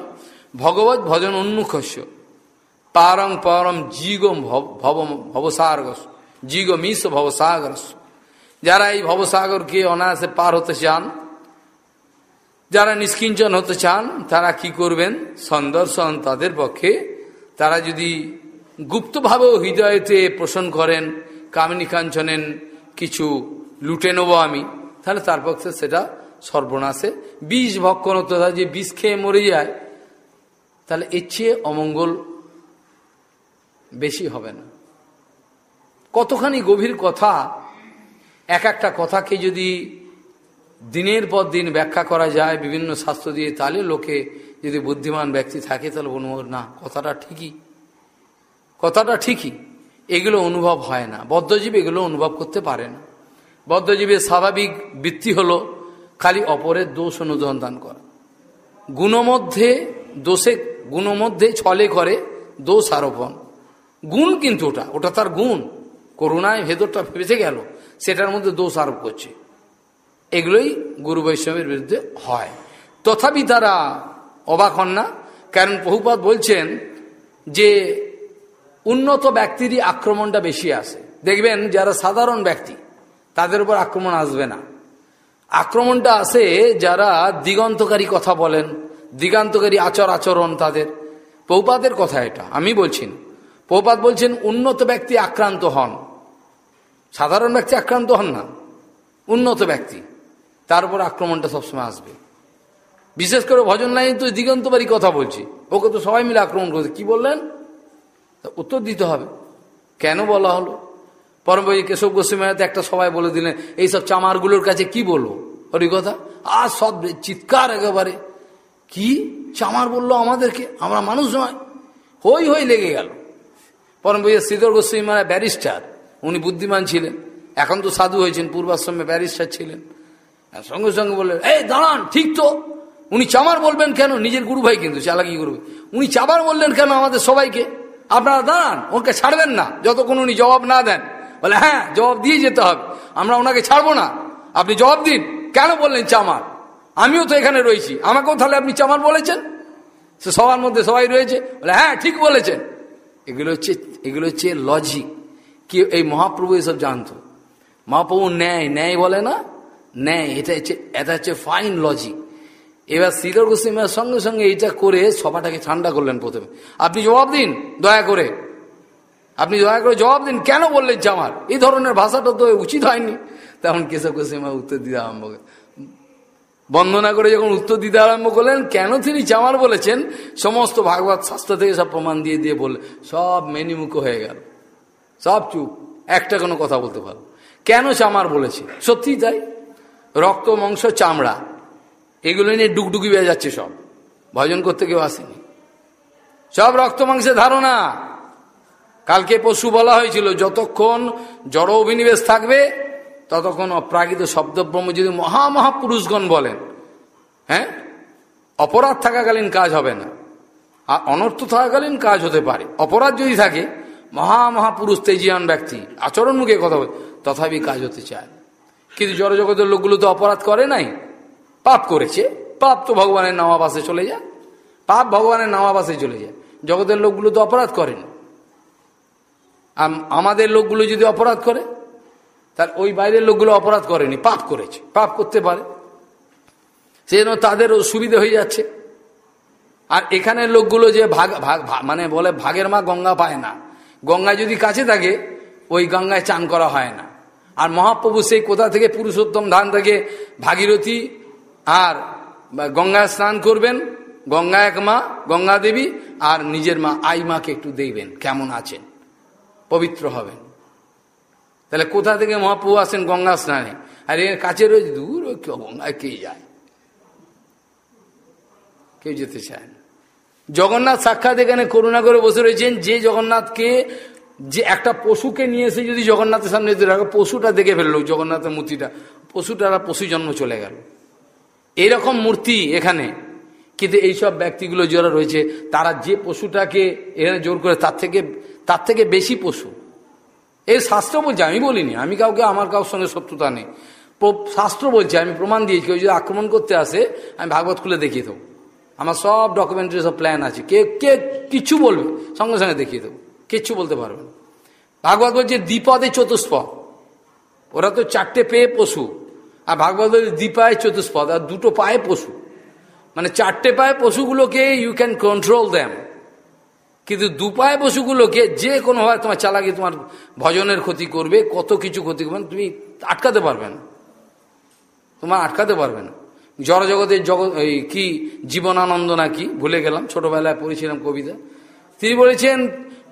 ভগবত ভজন উন্মুখস্য। পারং পরম জিগম ভব ভবসাগর জিগ মিশ ভবসাগর যারা এই ভবসাগরকে অনায়াসে পার হতে চান, যারা নিষ্কিঞ্চন হতে চান, তারা কি করবেন? সন্দর্শন তাদের পক্ষে। তারা যদি গুপ্তভাবেও হৃদয়তে পোষণ করেন, কামিনী কাঞ্চনেন, কিছু লুটে নেব আমি, তাহলে তার পক্ষে সেটা সর্বনাশে। বিষ ভক্ষণ তথা যে বিষ খেয়ে মরে যায়, তাহলে এর চেয়ে অমঙ্গল বেশি হবে না। কতখানি গভীর কথা এক একটা কথাকে যদি দিনের পর দিন ব্যাখ্যা করা যায়, বিভিন্ন শাস্ত্র দিয়ে, তাহলে লোকে যদি বুদ্ধিমান ব্যক্তি থাকে, তাহলে অনুভব না, কথাটা ঠিকই। কথাটা ঠিকই। এগুলো অনুভব হয় না। বদ্ধজীব এগুলো অনুভব করতে পারে না। বদ্ধজীবের স্বাভাবিক বৃত্তি হলো, খালি অপরের দোষ অনুসন্ধান করা। গুণমধ্যে দোষে, গুণমধ্যে ছলে করে দোষ আরোপণ। গুণ কিন্তু ওটা ওটা তার গুণ। করুণায় ভেতরটা ফেসে গেল। সেটার মধ্যে দোষ আরোপ করছে। এগুলোই গুরু বৈষ্ণবের বিরুদ্ধে হয়। তথাপি তারা অবাক হন না, কারণ বহুপাত বলছেন যে উন্নত ব্যক্তিরই আক্রমণটা বেশি আসে দেখবেন যারা সাধারণ ব্যক্তি, তাদের উপর আক্রমণ আসবে না। আক্রমণটা আসে যারা দিগন্তকারী কথা বলেন, দিগান্তকারী আচর আচরণ তাদের। পৌপাতের কথা এটা, আমি বলছি পৌপাত বলছেন, উন্নত ব্যক্তি আক্রান্ত হন। সাধারণ ব্যক্তি আক্রান্ত হন না, উন্নত ব্যক্তি। তার উপর আক্রমণটা সবসময় আসবে। বিশেষ করে ভজন লাইন তো দিগন্তবারী কথা বলছি। ওকে তো সবাই মিলে আক্রমণ করছে। কি বললেন? উত্তর দিতে হবে। কেন বলা হলো? পরমবাই কেশব গোস্বামীতে একটা সবাই বলে দিলেন, এইসব চামারগুলোর কাছে কি বলব? ওরই কথা আর সব চিৎকার একেবারে। কি? চামার বলল আমাদেরকে? আমরা মানুষ নয়। হই হই লেগে গেল। পরম বইয়ের শ্রীধর গোস্বামী মানে ব্যারিস্টার। উনি বুদ্ধিমান ছিলেন। এখন তো সাধু হয়েছেন, পূর্বাশ্রমে ব্যারিস্টার ছিলেন। সঙ্গে সঙ্গে বললেন, এই দাঁড়ান, ঠিক তো। উনি চামার বলবেন কেন? নিজের গুরু ভাই কিন্তু, চালাকি করবে উনি চাবার বললেন কেন আমাদের সবাইকে? আপনারা দাঁড়ান, ওকে ছাড়বেন না, যতক্ষণ উনি জবাব না দেন। বলে হ্যাঁ জবাব দিয়ে যেতে হবে। আমরা ওনাকে ছাড়বো না। আপনি জবাব দিন। কেন বললেন চামার? আমিও তো এখানে রয়েছি। আমাকেও তাহলে আপনি চামার বলেছেন? সে সবার মধ্যে সবাই রয়েছে। বলে হ্যাঁ ঠিক বলেছেন। এগুলো হচ্ছে এগুলো হচ্ছে লজিক কি এই মহাপ্রভু এসব জানতো মহাপ্রভু ন্যায় ন্যায় বলে না ন্যায় এটা হচ্ছে এটা হচ্ছে ফাইন লজিক এবার শ্রীধর গোস্বামীর সঙ্গে সঙ্গে এইটা করে সভাটাকে ঠান্ডা করলেন প্রথমে আপনি জবাব দিন দয়া করে আপনি দয়া করে জবাব দিন কেন বললেন জামার এই ধরনের ভাষাটা তো উচিত হয়নি তখন কেশব গোস্বামী উত্তর দিতে আরম্ভ করে বন্দনা করে যখন উত্তর দিতে আরম্ভ করলেন কেন তিনি জামার বলেছেন সমস্ত ভাগবত শাস্ত্র থেকে সব প্রমাণ দিয়ে দিয়ে বললেন সব মেনিমুখ হয়ে গেল সব চুপ। একটা কোনো কথা বলতে পারো। কেন চামার বলেছে? সত্যি তাই। রক্ত, মাংস, চামড়া, এগুলো নিয়ে ডুকডুকি বেয়ে যাচ্ছে সব। ভজন করতে কেউ আসেনি। সব রক্ত, মাংসের ধারণা। কালকে পশু বলা হয়েছিল, যতক্ষণ জড় অভিনিবেশ থাকবে, ততক্ষণ অপ্রাকৃত শব্দব্রহ্ম যদি মহা মহাপুরুষগণ বলেন হ্যাঁ? অপরাধ থাকাকালীন কাজ হবে না। আর অনর্থ থাকাকালীন কাজ হতে পারে। অপরাধ যদি থাকে মহা মহাপুরুষ তেজিয়ান ব্যক্তি, আচরণ মুখে কথা বলে, তথাপি কাজ হতে চায় কিন্তু জড়জগতের লোকগুলো তো অপরাধ করে নাই। পাপ করেছে। পাপ তো ভগবানের নামাবাসে চলে যায়। পাপ ভগবানের নামাবাসে চলে যায়। জগতের লোকগুলো তো অপরাধ করেন আমাদের লোকগুলো যদি অপরাধ করে, তার ওই বাইরের লোকগুলো অপরাধ করেনি, পাপ করেছে। পাপ করতে পারে। সেজন্য তাদের সুবিধে হয়ে যাচ্ছে। আর এখানের লোকগুলো যে ভাগ ভাগ মানে বলে ভাগের মা গঙ্গা পায় না। গঙ্গা যদি কাছে থাকে, ওই গঙ্গায় চান করা হয় না। আর মহাপ্রভু সেই কোথা থেকে পুরুষোত্তম ধান থেকে ভাগীরথী আর গঙ্গায় স্নান করবেন? গঙ্গা এক মা, গঙ্গা দেবী, আর নিজের মা, আই মাকে একটু দেখবেন কেমন আছেন? পবিত্র হবেন। তাহলে কোথা থেকে মহাপ্রভু আসেন গঙ্গা স্নানে? আর এর কাছে রয়েছে, দূর কেউ গঙ্গায় কে যায়? কেউ যেতে চায় না। জগন্নাথ সাক্ষাৎ এখানে করুণা করে বসে রয়েছেন, যে জগন্নাথকে, যে একটা পশুকে নিয়ে এসে যদি জগন্নাথের সামনে যদি রাখো পশুটা দেখে ফেলল জগন্নাথের মূর্তিটা। পশুটারা পশু জন্ম চলে গেল। এইরকম মূর্তি এখানে। কিন্তু এইসব ব্যক্তিগুলো যারা রয়েছে, তারা যে পশুটাকে এখানে জোর করে, তার থেকে তার থেকে বেশি পশু। এর শাস্ত্র বলছে, আমি বলিনি, আমি কাউকে, আমার কারোর সঙ্গে শত্রুতা নেই। শাস্ত্র বলছে, আমি প্রমাণ দিয়েছি, কেউ যদি আক্রমণ করতে আসে, আমি ভাগবত খুলে দেখিয়ে দেবো। আমার সব ডকুমেন্টারি সব প্ল্যান আছে। কে কে কিচ্ছু বলবে, সঙ্গে সঙ্গে দেখিয়ে দেবো। কিচ্ছু বলতে পারবে না। ভাগবত বলছে দ্বিপদে চতুষ্পদ ওরা তো চারটে পেয়ে পশু। আর ভাগবত বলছে দ্বিপায় চতুষ্পদ আর দুটো পায়ে পশু। মানে চারটে পায়ে পশুগুলোকে ইউ ক্যান কন্ট্রোল দ্যাম কিন্তু দুপায়ে পশুগুলোকে যে কোনোভাবে তোমার চালাকি, তোমার ভজনের ক্ষতি করবে, কত কিছু ক্ষতি করবে তুমি আটকাতে পারবে না। তোমার আটকাতে পারবে না। জড়জগতের জগৎ, এই কি জীবনানন্দ নাকি? ভুলে গেলাম, ছোটবেলায় পড়েছিলাম কবিতা। তিনি বলেছেন,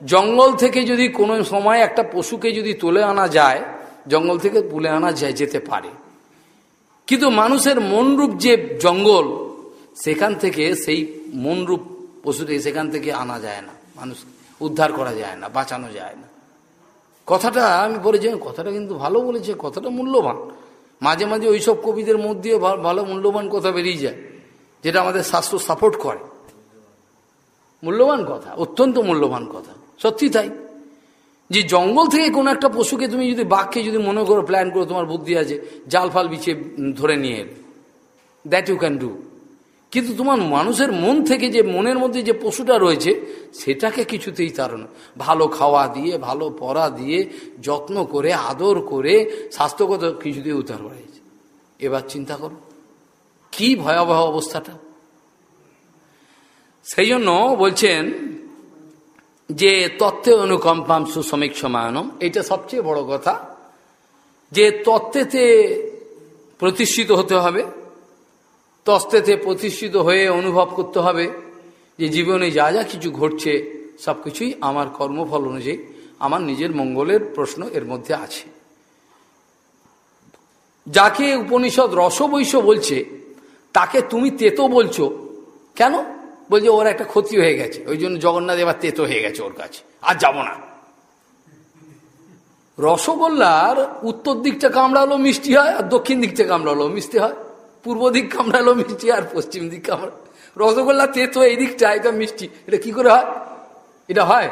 জঙ্গল থেকে যদি কোনো সময় একটা পশুকে যদি তুলে আনা যায়, জঙ্গল থেকে তুলে আনা যায়, যেতে পারে। কিন্তু মানুষের মনরূপ যে জঙ্গল, সেখান থেকে সেই মনরূপ পশুটি সেখান থেকে আনা যায় না। মানুষ উদ্ধার করা যায় না, বাঁচানো যায় না। কথাটা আমি বলেছি, কথাটা কিন্তু ভালো বলেছে, কথাটা মূল্যবান। মাঝে মাঝে ওইসব কবিদের মধ্যেও ভালো মূল্যবান কথা বেরিয়ে যায়, যেটা আমাদের স্বাস্থ্য সাপোর্ট করে। মূল্যবান কথা, অত্যন্ত মূল্যবান কথা। সত্যি তাই। যে জঙ্গল থেকে কোনো একটা পশুকে তুমি যদি বাঘকে যদি মনে করো প্ল্যান করো তোমার বুদ্ধি আছে, জাল ফাল বিছিয়ে ধরে নিয়ে দ্যাট ইউ ক্যান ডু কিন্তু তোমার মানুষের মন থেকে যে মনের মধ্যে যে পশুটা রয়েছে, সেটাকে কিছুতেই তার ভালো খাওয়া দিয়ে, ভালো পড়া দিয়ে, যত্ন করে, আদর করে, স্বাস্থ্যগত কিছুতেই উদ্ধার করা হয়েছে এবার চিন্তা করো, কি ভয়াবহ অবস্থাটা? সেই জন্য বলছেন যে তত্ত্বে অনুকম্পাম সুশ্রমিক সমায়নম এটা সবচেয়ে বড় কথা, যে তত্ত্বেতে প্রতিষ্ঠিত হতে হবে। তস্তেতে প্রতিষ্ঠিত হয়ে অনুভব করতে হবে যে জীবনে যা যা কিছু ঘটছে, সব কিছুই আমার কর্মফল অনুযায়ী, আমার নিজের মঙ্গলের প্রশ্ন এর মধ্যে আছে। যাকে উপনিষদ রসবৈশ্য বলছে, তাকে তুমি তেতো বলছো। কেন? বলছে ওর একটা ক্ষতি হয়ে গেছে। ওই জন্য জগন্নাথ এবার তেতো হয়ে গেছে ওর কাছে। আর যাব না। রসগোল্লার উত্তর দিকটা কামড়ালো মিষ্টি হয়, আর দক্ষিণ দিকটা কামড়ালো মিষ্টি হয়। পূর্ব দিক কামড়ালো, মিষ্টি আর পশ্চিম দিক কামড়া। রসগোল্লা, তেতো, এই দিকটা এটা মিষ্টি। এটা কি করে হয়? এটা হয়?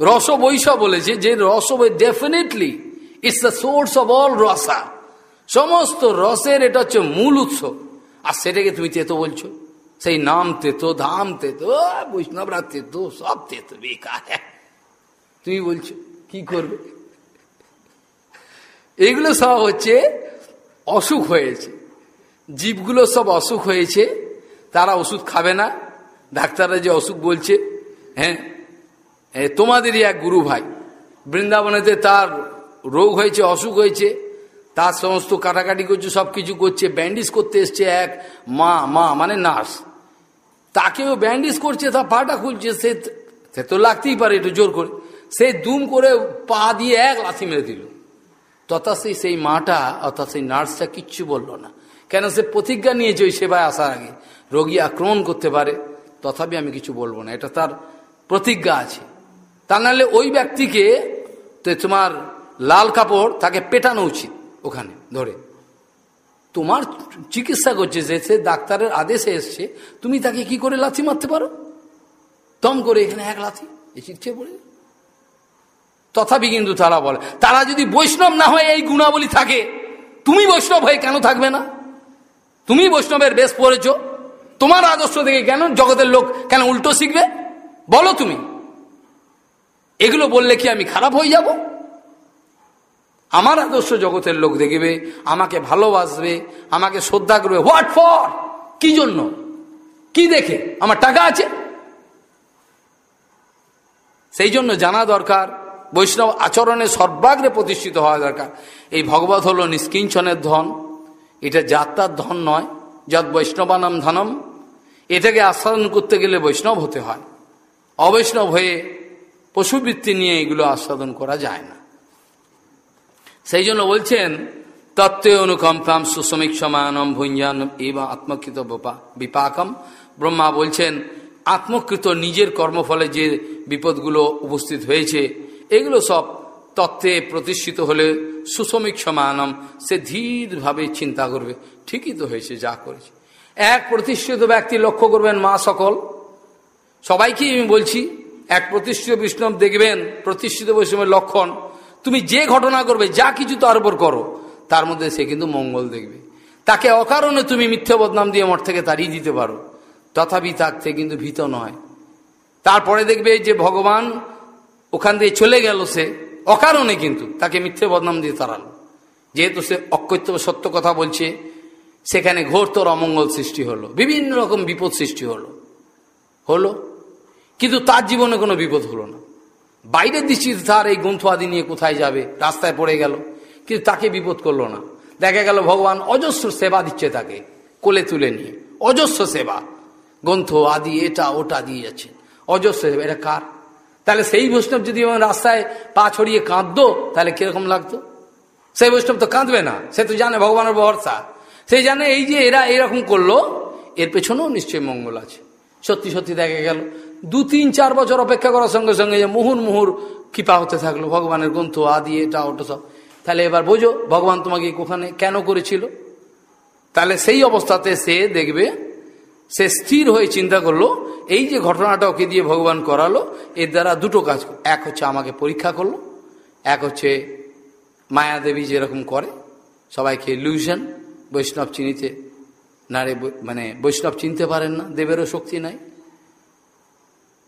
রস বৈশ বলেছে যে রস definitely it's the source of all রসা। সমস্ত রসের এটা হচ্ছে মূল উৎস। আর সেটাকে তুমি তেতো বলছো। সেই নাম তেতো, ধাম তেতো বৈষ্ণবরা তেতো, সব তেতো, বেকার। তুমি বলছো, কি করবে? এগুলো সব হচ্ছে অসুখ হয়েছে। জীবগুলো সব অসুখ হয়েছে, তারা ওষুধ খাবে না। ডাক্তাররা যে অসুখ বলছে হ্যাঁ তোমাদেরই এক গুরু ভাই, বৃন্দাবনেতে তার রোগ হয়েছে, অসুখ হয়েছে, তার সমস্ত কাটাকাটি করছে সব কিছু করছে, ব্যান্ডেজ করতে এসছে এক মা মা মানে নার্স। তাকেও ব্যান্ডেজ করছে, তার পাটা খুলছে, সে সে তো লাগতেই পারে একটু জোর করে। সে দুম করে পা দিয়ে এক লাথি মেরে দিল। তথা সেই সেই মাটা, অর্থাৎ সেই নার্সটা কিচ্ছু বলল না। কেন সে প্রতিজ্ঞা নিয়েছে ওই সেবায় আসার আগে? রোগী আক্রমণ করতে পারে, তথাপি আমি কিছু বলব না, এটা তার প্রতিজ্ঞা আছে। তা নাহলে ওই ব্যক্তিকে তো তোমার লাল কাপড় তাকে পেটানো উচিত ওখানে, ধরে। তোমার চিকিৎসা করছে যে সে ডাক্তারের আদেশে এসছে, তুমি তাকে কি করে লাথি মারতে পারো? দম করে এখানে এক লাথি, এই চিঠে পড়ে। তথাপি কিন্তু তারা বলে, তারা যদি বৈষ্ণব না হয় এই গুণাবলী থাকে, তুমি বৈষ্ণব হয়ে কেন থাকবে না? তুমি বৈষ্ণবের বেশ পড়েছ। তোমার আদর্শ থেকে কেন জগতের লোক কেন উল্টো শিখবে? বলো তুমি। এগুলো বললে কি আমি খারাপ হয়ে যাব? আমার আদর্শ জগতের লোক দেখবে, আমাকে ভালোবাসবে, আমাকে শ্রদ্ধা করবে। হোয়াট ফর কি জন্য? কি দেখে? আমার টাকা আছে? সেই জন্য জানা দরকার, বৈষ্ণব আচরণে সর্বাগ্রে প্রতিষ্ঠিত হওয়া দরকার। এই ভগবত হলো নিষ্কিঞ্চনের ধন। এটা যাত্রার ধন নয় যত বৈষ্ণবানাম ধনম। এটাকে আস্বাদন করতে গেলে বৈষ্ণব হতে হয়। অবৈষ্ণব হয়ে পশুবৃত্তি নিয়ে এগুলো আস্বাদন করা যায় না। সেই জন্য বলছেন, তত্ত্বে অনুকম্পাম সুশ্রমিক সমায়নম ভুঞ্জান এবং আত্মকৃত বিপাকম। ব্রহ্মা বলছেন, আত্মকৃত নিজের কর্মফলে যে বিপদগুলো উপস্থিত হয়েছে, এগুলো সব তত্ত্বে প্রতিষ্ঠিত হলে সুশ্রমিক সমানম, সে ধীরভাবে চিন্তা করবে, ঠিকই তো হয়েছে, যা করেছে। এক প্রতিষ্ঠিত ব্যক্তি লক্ষ্য করবেন মা সকল। সবাইকেই আমি বলছি, এক প্রতিষ্ঠিত বৈষ্ণব দেখবেন, প্রতিষ্ঠিত বৈষ্ণবের লক্ষণ। তুমি যে ঘটনা করবে, যা কিছু তার উপর করো, তার মধ্যে সে কিন্তু মঙ্গল দেখবে। তাকে অকারণে তুমি মিথ্যে বদনাম দিয়ে মঠ থেকে তাড়িয়ে দিতে পারো। তথাপি থাকতে কিন্তু ভীত নয়। তারপরে দেখবে যে ভগবান ওখান দিয়ে চলে গেল সে। অকারণে কিন্তু তাকে মিথ্যে বদনাম দিয়ে তাড়ালো। যেহেতু সে অকৈত্য সত্য কথা বলছে, সেখানে ঘোরতর অমঙ্গল সৃষ্টি হলো, বিভিন্ন রকম বিপদ সৃষ্টি হলো। হলো? কিন্তু তার জীবনে কোনো বিপদ হলো না। বাইরের দৃষ্টিতে তার এই গ্রন্থ আদি নিয়ে কোথায় যাবে, রাস্তায় পড়ে গেল, কিন্তু তাকে বিপদ করল না। দেখা গেল ভগবান অজস্র সেবা দিচ্ছে তাকে, কোলে তুলে নিয়ে। অজস্র সেবা, গ্রন্থ আদি এটা ওটা দিয়ে যাচ্ছে। অজস্র সেবা, এটা কার? তাহলে সেই বৈষ্ণব যদি রাস্তায় পা ছড়িয়ে কাঁদতো, তাহলে কীরকম লাগতো? সেই বৈষ্ণব তো কাঁদবে না, সে তো জানে ভগবানের ভরসা। সেই জানে এই যে এরা এরকম করল, এর পেছনেও নিশ্চয়ই মঙ্গল আছে। সত্যি সত্যি দেখা গেল। দু, তিন, চার বছর অপেক্ষা করার সঙ্গে সঙ্গে যে মুহুর মুহুর কৃপা হতে থাকল, ভগবানের গ্রন্থ, আদি, এটা, ওটা সব। তাহলে এবার বোঝো, ভগবান তোমাকে ওখানে কেন করেছিল? তাহলে সেই অবস্থাতে সে দেখবে সে স্থির হয়ে চিন্তা করল, এই যে ঘটনাটা ওকে দিয়ে ভগবান করালো, এর দ্বারা দুটো কাজ এক হচ্ছে আমাকে পরীক্ষা করল, এক হচ্ছে মায়াদেবী যেরকম করে, সবাইকে ইলিউশন বৈষ্ণব চিনিতে নারে মানে বৈষ্ণব চিনতে পারেন না, দেবেরও শক্তি নাই।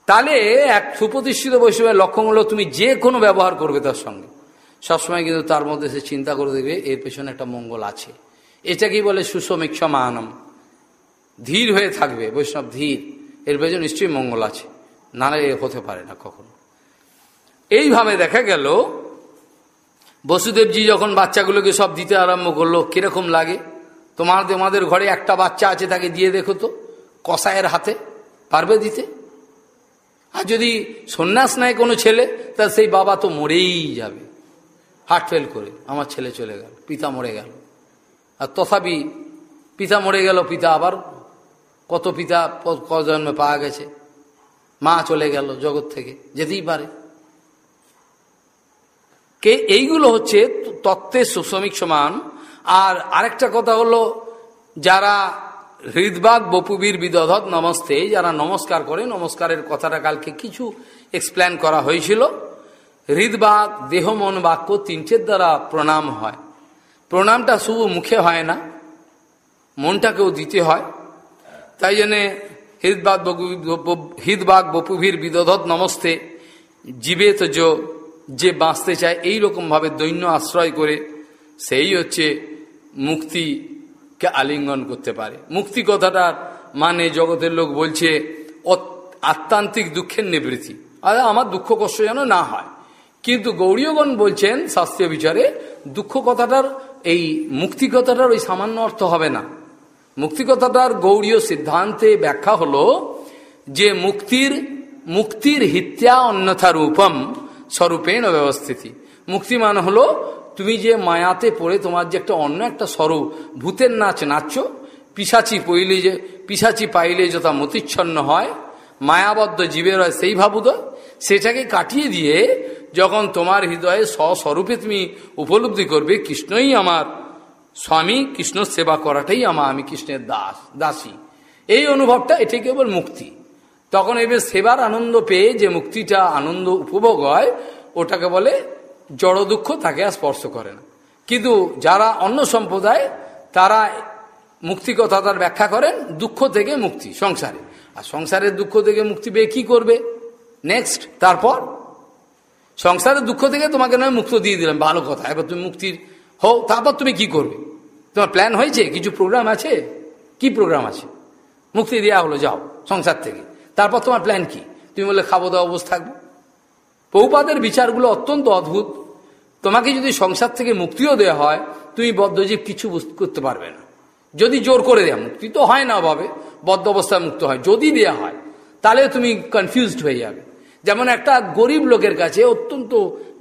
তাহলে এক সুপ্রতিষ্ঠিত বৈষ্ণবের লক্ষণ হলো তুমি যে কোনো ব্যবহার করবে তার সঙ্গে। সবসময় কিন্তু তার মধ্যে সে চিন্তা করে দেবে এর পেছনে একটা মঙ্গল আছে। এটা কি বলে সুষমিক্ষ মানম ধীর হয়ে থাকবে, বৈষ্ণব ধীর। এর পেছনে নিশ্চয়ই মঙ্গল আছে। নালে হতে পারে না কখনো। এইভাবে দেখা গেল, বসুদেবজি যখন বাচ্চাগুলোকে সব দিতে আরম্ভ করল, কীরকম লাগে? তোমার তোমাদের ঘরে একটা বাচ্চা আছে, তাকে দিয়ে দেখো তো কষায়ের হাতে, পারবে দিতে? আর যদি সন্ন্যাস নেয় কোনো ছেলে, তা সেই বাবা তো মরেই যাবে। হার্ট ফেল করে, আমার ছেলে চলে গেল, পিতা মরে গেল। আর তথাপি পিতা মরে গেল, পিতা আবার কত পিতা জন্মে পাওয়া গেছে। মা চলে গেল জগৎ থেকে, যেতেই পারে। কে এইগুলো হচ্ছে তত্ত্বের সুশ্রমিক সমান। আর আরেকটা কথা হলো, যারা হৃদবাগ বপুবীর বিদধত নমস্তে, যারা নমস্কার করে, নমস্কারের কথাটা কালকে কিছু এক্সপ্লেন করা হয়েছিল। হৃদবাগ দেহ মন বাক্য তিনটের দ্বারা প্রণাম হয়। প্রণামটা শুভ মুখে হয় না, মনটাকেও দিতে হয়। তাই জন্যে হৃদবাগ হৃদবাগ বপুভীর বিদধত নমস্তে, জীবে তো যে বাঁচতে চায় এই রকমভাবে দৈন্য আশ্রয় করে, সেই হচ্ছে মুক্তিকে আলিঙ্গন করতে পারে। মুক্তি কথাটার মানে জগতের লোক বলছে আত্মান্তিক দুঃখের নিবৃত্তি। আর আমার দুঃখ কষ্ট যেন না হয়। কিন্তু গৌরীয়গণ বলছেন শাস্ত্রীয় বিচারে, দুঃখ কথাটার, এই মুক্তি কথাটার ওই সামান্য অর্থ হবে না। মুক্তি কথাটার গৌরীয় সিদ্ধান্তে ব্যাখ্যা হলো যে মুক্তির মুক্তির হিত্যা অন্যথা রূপম স্বরূপেণ ব্যবস্থিতি মুক্তি মানে হলো তুমি যে মায়াতে পড়ে তোমার যে একটা অন্য একটা স্বরূপ, ভূতের নাচ নাচছ, পিসাচি পইলে যে, পিসাচি পাইলে যথা মতিচ্ছন্ন হয়, মায়াবদ্ধ জীবের হয় সেই ভাবুদয় সেটাকে কাটিয়ে দিয়ে যখন তোমার হৃদয়ে স্বস্বরূপে তুমি উপলব্ধি করবে, কৃষ্ণই আমার স্বামী কৃষ্ণ সেবা করাটাই আমার আমি কৃষ্ণের দাস, দাসী। এই অনুভবটা এটাই কেবল মুক্তি। তখন এবার সেবার আনন্দ পেয়ে যে মুক্তিটা আনন্দ উপভোগ হয়, ওটাকে বলে জড় দুঃখ তাকে আর স্পর্শ করে না। কিন্তু যারা অন্য সম্প্রদায়, তারা মুক্তি কথা তার ব্যাখ্যা করেন, দুঃখ থেকে মুক্তি, সংসারে। আর সংসারের দুঃখ থেকে মুক্তি পেয়ে কি করবে? নেক্সট তারপর? সংসারের দুঃখ থেকে তোমাকে নয়, মুক্ত দিয়ে দিলাম, ভালো কথা। এবার তুমি মুক্তির হও, তারপর তুমি কি করবে? তোমার প্ল্যান হয়েছে? কিছু প্রোগ্রাম আছে? কি প্রোগ্রাম আছে? মুক্তি দেওয়া হলো, যাও, সংসার থেকে। তারপর তোমার প্ল্যান কি? তুমি বললে, খাব দাওয়া বসে থাকব। পৌপাদের বিচারগুলো অত্যন্ত অদ্ভুত। তোমাকে যদি সংসার থেকে মুক্তিও দেওয়া হয়, তুমি বদ্ধজীব কিছু করতে পারবে না। যদি জোর করে দেয়া, মুক্তি তো হয় না অভাবে, বদ্ধ অবস্থায় মুক্ত হয়। যদি দেয়া হয়, তাহলে তুমি কনফিউজড হয়ে যাবে। যেমন একটা গরিব লোকের কাছে, অত্যন্ত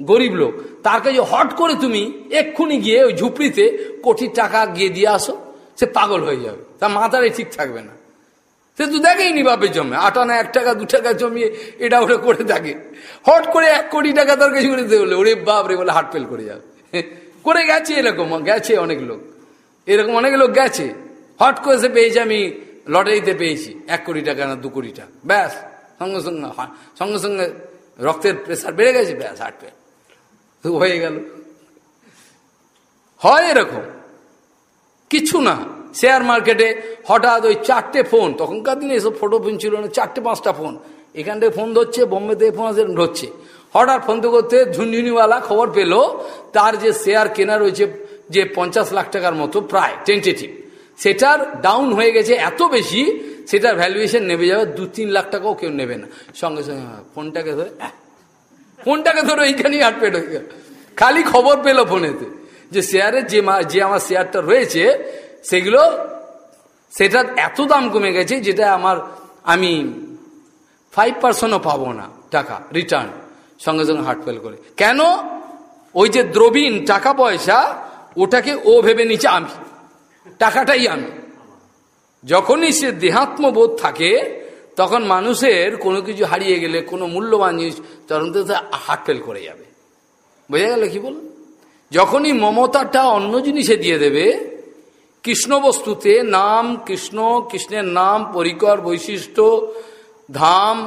গরিব লোক তার কাছে হট করে তুমি এক্ষুনি গিয়ে ওই ঝুপড়িতে কোটি টাকা গিয়ে দিয়ে আসো, সে পাগল হয়ে যাবে। তার মাথারে ঠিক থাকবে না। সে তো দেখেইনি বাপের জমে। আটানা এক টাকা, দু টাকা জমিয়ে এটা ওটা করে থাকে। হট করে এক কোটি টাকা তার কাছে করে দিতে বলে ওরে বাপ রে, বলে হাট ফেল করে যাবে। করে গেছে এরকম, গেছে অনেক লোক। এরকম অনেক লোক গেছে। হট করে সে পেয়েছে, আমি লটারিতে পেয়েছি। এক কোটি টাকা না দু কোটি টাকা। ব্যাস। সঙ্গে সঙ্গে সঙ্গে সঙ্গে রক্তের প্রেশার বেড়ে গেছে, ব্যাস হার্ট হয়ে গেল। হয় এরকম। কিছু না। শেয়ার মার্কেটে হঠাৎ ওই চারটে ফোন, তখনকার দিনে এসব ফটো ফোন ছিল না, চারটে, পাঁচটা ফোন। এখান থেকে ফোন ধরছে, বোম্বে থেকে ফোন ধরছে। হঠাৎ ফোন তো করতে ঝুনঝুনিওয়ালা খবর পেল, তার যে শেয়ার কেনা রয়েছে, যে পঞ্চাশ লাখ টাকার মতো, প্রায় টেন্টেটিভ সেটার ডাউন হয়ে গেছে এত বেশি সেটার ভ্যালুয়েশন নেবে যাবে দু তিন লাখ টাকাও কেউ নেবে না। সঙ্গে সঙ্গে হ্যাঁ, ফোনটাকে ধরে ফোনটাকে ধরে এইখানেই হাটপেট হয়ে গেল। খালি খবর পেল ফোনেতে যে শেয়ারের যে যে আমার শেয়ারটা রয়েছে সেগুলো সেটার এত দাম কমে গেছে যেটা আমার আমি ফাইভ পার্সেন্টও পাবো না টাকা রিটার্ন সঙ্গে সঙ্গে হার্ট ফেল করে। কেন? ওই যে দ্রবীণ টাকা পয়সা ওটাকে ও ভেবে নিচ্ছে আমি। টাকাটাই আমি। যখনই সে দেহাত্মবোধ থাকে, তখন মানুষের কোনো কিছু হারিয়ে গেলে, কোনো মূল্যবান জিনিস, তখন তো হার্ট ফেল করে যাবে। বোঝা গেল কি বল যখনই মমতাটা অন্য জিনিসে দিয়ে দেবে, কৃষ্ণ বস্তুতে নাম কৃষ্ণ, কৃষ্ণের নাম, পরিকর, বৈশিষ্ট্য, ধাম,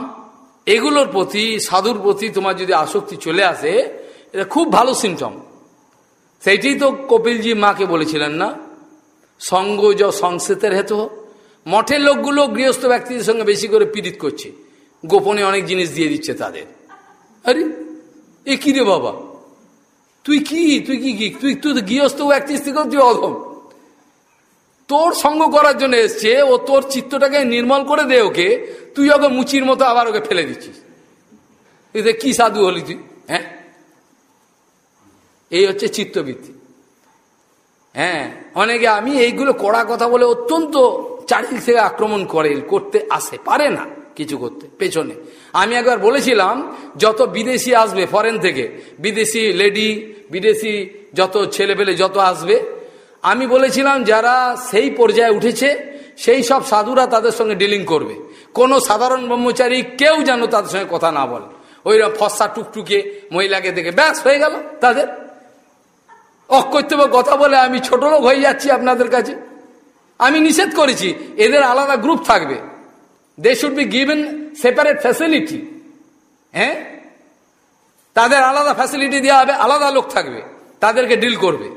এগুলোর প্রতি, সাধুর প্রতি তোমার যদি আসক্তি চলে আসে, এটা খুব ভালো সিমটম সেইটাই তো কপিলজি মাকে বলেছিলেন না? সঙ্গ য সংসেতের হেতু মঠের লোকগুলো গৃহস্থ ব্যক্তিদের সঙ্গে বেশি করে পীড়িত করছে। গোপনে অনেক জিনিস দিয়ে দিচ্ছে তাদের। আরে, এ কি রে বাবা? তুই কি? তুই কি কি তুই তুই গৃহস্থ ব্যক্তির থেকেও তুই অধম। তোর সঙ্গ করার জন্য এসছে, ও তোর চিত্তটাকে নির্মল করে দে ওকে, তুই ওকে মুচির মতো আবার ওকে ফেলে দিচ্ছিস। এতে কি সাধু হলি তুই? হ্যাঁ? এই হচ্ছে চিত্তবৃত্তি। হ্যাঁ অনেকে আমি এইগুলো কড়া কথা বলে অত্যন্ত চারিদিক থেকে আক্রমণ করে, করতে আসে, পারে না কিছু করতে, পেছনে। আমি একবার বলেছিলাম, যত বিদেশি আসবে ফরেন থেকে, বিদেশি লেডি বিদেশি যত ছেলে পেলে যত আসবে, আমি বলেছিলাম যারা সেই পর্যায়ে উঠেছে, সেই সব সাধুরা তাদের সঙ্গে ডিলিং করবে। কোনো সাধারণ ব্রহ্মচারী কেউ যেন তাদের সঙ্গে কথা না বলে। ওই ফসা টুকটুকে মহিলাকে দেখে, ব্যাস, হয়ে গেল তাদের। অকর্তব্য কথা বলে আমি ছোট লোক হয়ে যাচ্ছি আপনাদের কাছে। আমি নিষেধ করেছি, এদের আলাদা গ্রুপ থাকবে। They should be given separate facility হ্যাঁ? তাদের আলাদা ফ্যাসিলিটি দেওয়া হবে, আলাদা লোক থাকবে, তাদেরকে ডিল করবে।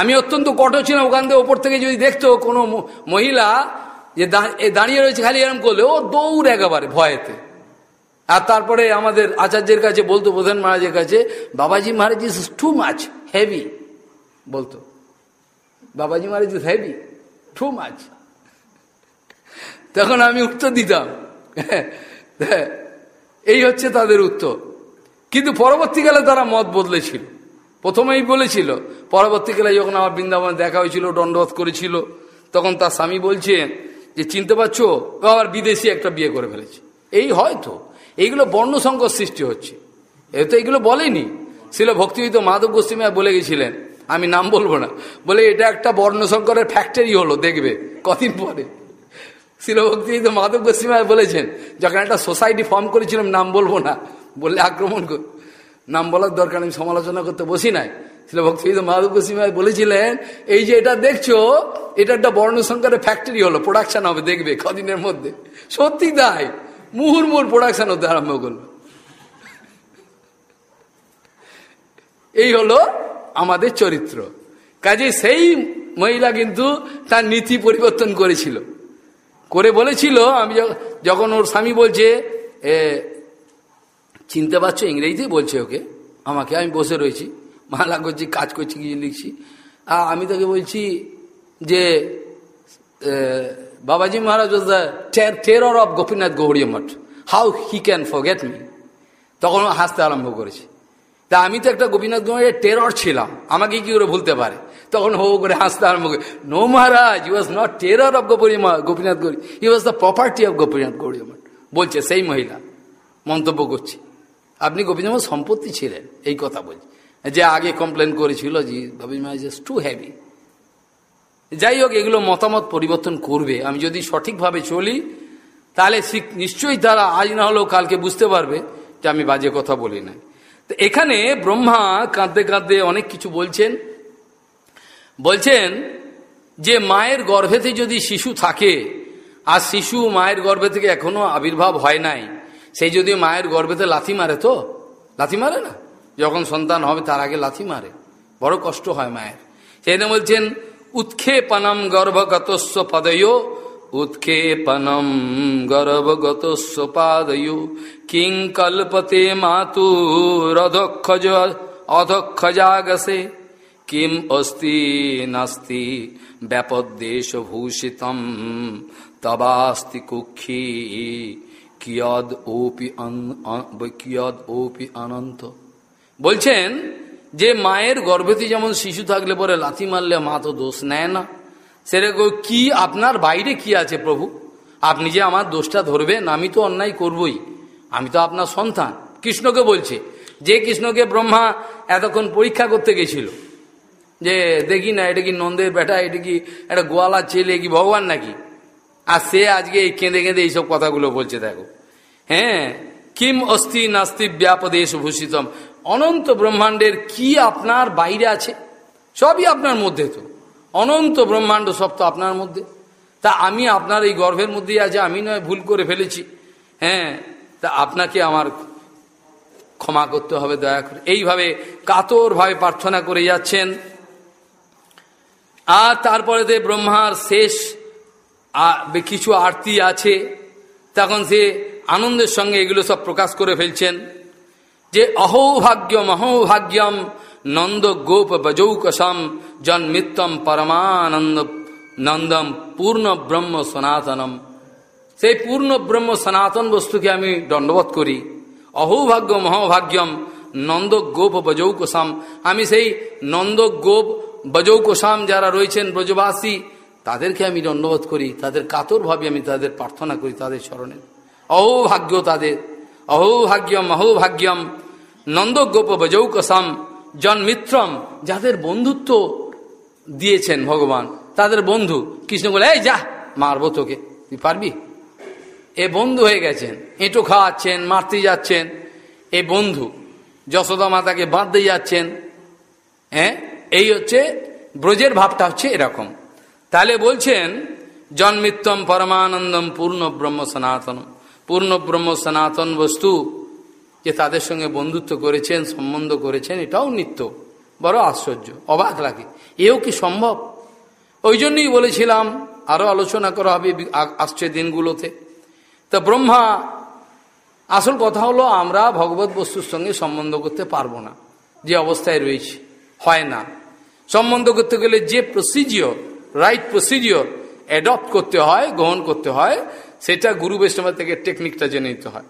আমি অত্যন্ত কঠোর ছিলাম, ওখান থেকে ওপর থেকে যদি দেখতো কোনো মহিলা যে দাঁড়িয়ে রয়েছে খালি এরম করলে, ও দৌড় একেবারে ভয়েতে। আর তারপরে আমাদের আচার্যের কাছে বলতো, প্রধান মহারাজের কাছে, বাবাজি মহারাজ ইস টু মাছ হেভি বলতো। বাবাজি মহারাজ ইস হেভি টু মাছ তখন আমি উত্তর দিতাম। এই হচ্ছে তাদের উত্তর। কিন্তু পরবর্তীকালে তারা মত বদলেছিল। প্রথমেই বলেছিল, পরবর্তীকালে যখন আমার বৃন্দাবনে দেখা হয়েছিল, দণ্ডবোধ করেছিল, তখন তার স্বামী বলছে যে, চিনতে পারছ? আবার বিদেশি একটা বিয়ে করে ফেলেছে। এই হয়তো। এইগুলো বর্ণসংকর সৃষ্টি হচ্ছে। এ তো এইগুলো বলেনি। ছিল ভক্তিবিদ মাধব গোস্বীমা বলে গেছিলেন আমি নাম বলব না। বলে এটা একটা বর্ণসংকরের ফ্যাক্টরি হলো, দেখবে, কদিন পরে। ছিল ভক্তিবিদ মাধব গোস্বীমা বলেছেন, যখন একটা সোসাইটি ফর্ম করেছিলাম, নাম বলব না, বললে আক্রমণ কর। নাম বলার দরকার আমি সমালোচনা করতে বসি নাই। ছিল ভক্তিবিদ মাধব গোস্বীমা বলেছিলেন, এই যে এটা দেখছ, এটা একটা বর্ণসংকরের ফ্যাক্টরি হলো প্রোডাকশন হবে, দেখবে, কদিনের মধ্যে। সত্যি তাই মুহুর্মুর প্রোডাকশন হতে আরম্ভ করল। এই হলো আমাদের চরিত্র। কাজে সেই মহিলা কিন্তু তার নীতি পরিবর্তন করেছিল। করে বলেছিল, আমি যখন ওর স্বামী বলছে, এ, চিনতে পারছ ইংরেজিতেই বলছে ওকে। আমাকে, আমি বসে রয়েছি। মালা করছি, কাজ করছি, কিছু লিখছি। আর আমি তাকে বলছি যে Babaji Maharaj was the terror of Gopinath Gaudiya Math how he can forget me তখন হাসতে আরম্ভ করেছে। তা আমি তো একটা গোপীনাথ গৌড়ের টেরর ছিলাম। আমাকে কি করে ভুলতে পারে? তখন হো করে হাসতে আরম্ভ করে। No Maharaj he was not terror of Gopi Gopinath Gauri he was the property of Gopinath Math বলছে, সেই মহিলা। মন্তব্য করছে। আপনি গোপীনাথ সম্পত্তি ছিলেন। এই কথা বলছি। যে আগে কমপ্লেন করেছিল যে মাই ইজ টু হ্যাভি যাই হোক, এগুলো মতামত পরিবর্তন করবে। আমি যদি সঠিকভাবে চলি, তাহলে নিশ্চয়ই তারা আজ না হলেও কালকে বুঝতে পারবে যে আমি বাজে কথা বলি না তো এখানে ব্রহ্মা কাঁদতে কাঁদতে অনেক কিছু বলছেন। বলছেন যে মায়ের গর্ভেতে যদি শিশু থাকে, আর শিশু মায়ের গর্ভে থেকে এখনও আবির্ভাব হয় নাই সেই যদি মায়ের গর্ভেতে লাথি মারে তো? লাথি মারে না? যখন সন্তান হবে তার আগে লাথি মারে। বড় কষ্ট হয় মায়ের। সেই বলছেন উৎক্ষেপনম গর্ভগতস্ব পদয় উৎক্ষেপনম গর্ভগতস্ব পাদয় কিং কল্পতে মাতুরধক্ষজ অধক্ষজাগসে কিম অস্তি নাস্তি ব্যাপদেশভূষিতম তবাস্তি কুক্ষি কিয়দ ওপি কিয়দ ওপি অনন্ত বলছেন যে মায়ের গর্ভেতে যেমন শিশু থাকলে পরে লাথি মারলে মা তো দোষ নেয় না। সেরকম কি আপনার বাইরে কি আছে প্রভু? আপনি যে আমার দোষটা ধরবেন, আমি তো অন্যায় করবই। আমি তো আপনার সন্তান। কৃষ্ণকে বলছে, যে কৃষ্ণকে ব্রহ্মা এতক্ষণ পরীক্ষা করতে গেছিল, যে দেখি না, এটা কি নন্দের বেটা, এটা কি একটা গোয়ালা ছেলে, কি ভগবান নাকি? আর সে আজকে এই কেঁদে কেঁদে এইসব কথাগুলো বলছে, দেখো। হ্যাঁ কিম অস্থি নাস্তি ব্যাপদেশ ভূষিতম। অনন্ত ব্রহ্মাণ্ডের কি আপনার বাইরে আছে? সবই আপনার মধ্যে তো। অনন্ত ব্রহ্মাণ্ড সব তো আপনার মধ্যে। তা আমি আপনার এই গর্ভের মধ্যেই আছে, আমি নয়, ভুল করে ফেলেছি। হ্যাঁ তা আপনাকে আমার ক্ষমা করতে হবে দয়া করে। এইভাবে কাতরভাবে প্রার্থনা করে যাচ্ছেন। আর তারপরে যে ব্রহ্মার শেষ কিছু আরতি আছে। তখন সে আনন্দের সঙ্গে এগুলো সব প্রকাশ করে ফেলছেন। যে অহৌভাগ্যম অহৌভাগ্যম নন্দ গোপ বজৌকসম জন্মিত্তম পরমানন্দ নন্দম পূর্ণ ব্রহ্ম সনাতনম। সেই পূর্ণ ব্রহ্ম সনাতন বস্তুকে আমি দণ্ডবোধ করি। অহৌভাগ্য মহোভাগ্যম নন্দ গোপ বজৌকসাম। আমি সেই নন্দ গোপ বজৌকসাম যারা রয়েছেন ব্রজবাসী, তাদেরকে আমি দণ্ডবোধ করি, তাদের কাতরভাবে আমি তাদের প্রার্থনা করি, তাদের স্মরণে অহৌভাগ্য তাদের, অহৌভাগ্যম অহৌভাগ্যম, নন্দ গোপ বজৌকসাম জন্মিত্রম যাদের বন্ধুত্ব দিয়েছেন ভগবান, তাদের বন্ধু। কৃষ্ণ বলে, এই যা, মারবো তোকে। তুই পারবি? এ বন্ধু হয়ে গেছেন। এঁটো খাওয়াচ্ছেন, মারতে যাচ্ছেন। এ বন্ধু, যশোদা মাতাকে বাঁধতে যাচ্ছেন। হ্যাঁ এই হচ্ছে, ব্রজের ভাবটা হচ্ছে এরকম। তাহলে বলছেন জন্মিত্তম পরমানন্দম পূর্ণ ব্রহ্ম সনাতন পূর্ণ ব্রহ্ম সনাতন বস্তু যে তাদের সঙ্গে বন্ধুত্ব করেছেন, সম্বন্ধ করেছেন, এটাও নিত্য। বড় আশ্চর্য, অবাক লাগে। এও কি সম্ভব? ওই জন্যই বলেছিলাম আরও আলোচনা করা হবে আসছে দিনগুলোতে। তা ব্রহ্মা, আসল কথা হলো আমরা ভগবত বস্তুর সঙ্গে সম্বন্ধ করতে পারব না। যে অবস্থায় রয়েছে, হয় না। সম্বন্ধ করতে গেলে যে প্রসিজিওর রাইট প্রসিজিওর অ্যাডপ্ট করতে হয়, গ্রহণ করতে হয়, সেটা গুরু বৈষ্ণবের থেকে টেকনিকটা জেনে নিতে হয়।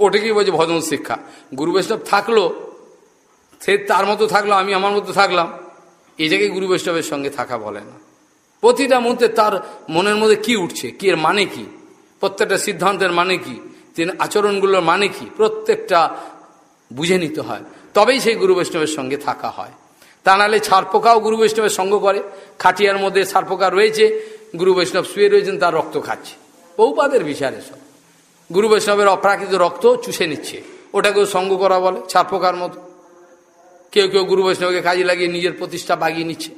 ওটাকেই বলছে ভজন শিক্ষা। গুরু বৈষ্ণব থাকল, সে তার মতো থাকল, আমি আমার মতো থাকলাম। জায়গায় গুরু বৈষ্ণবের সঙ্গে থাকা বলে না। প্রতিটা মুহূর্তে তার মনের মধ্যে কি উঠছে, কি এর মানে কি? প্রত্যেকটা সিদ্ধান্তের মানে কি? তিনি আচরণগুলোর মানে কি? প্রত্যেকটা বুঝে নিতে হয়। তবেই সেই গুরু বৈষ্ণবের সঙ্গে থাকা হয়। তা নাহলে ছাড়পোকাও গুরু বৈষ্ণবের সঙ্গ করে। খাটিয়ার মধ্যে ছাড়পোকা রয়েছে, গুরু বৈষ্ণব শুয়ে রয়েছেন, তার রক্ত খাচ্ছে। বহুপাদের বিচারে সব গুরু বৈষ্ণবের অপ্রাকৃত রক্ত চুষে নিচ্ছে। ওটাকেও সঙ্গ করা বলে ছাড়পোকার মতো। কেউ কেউ গুরু বৈষ্ণবকে কাজে লাগিয়ে নিজের প্রতিষ্ঠা বাগিয়ে নিচ্ছে।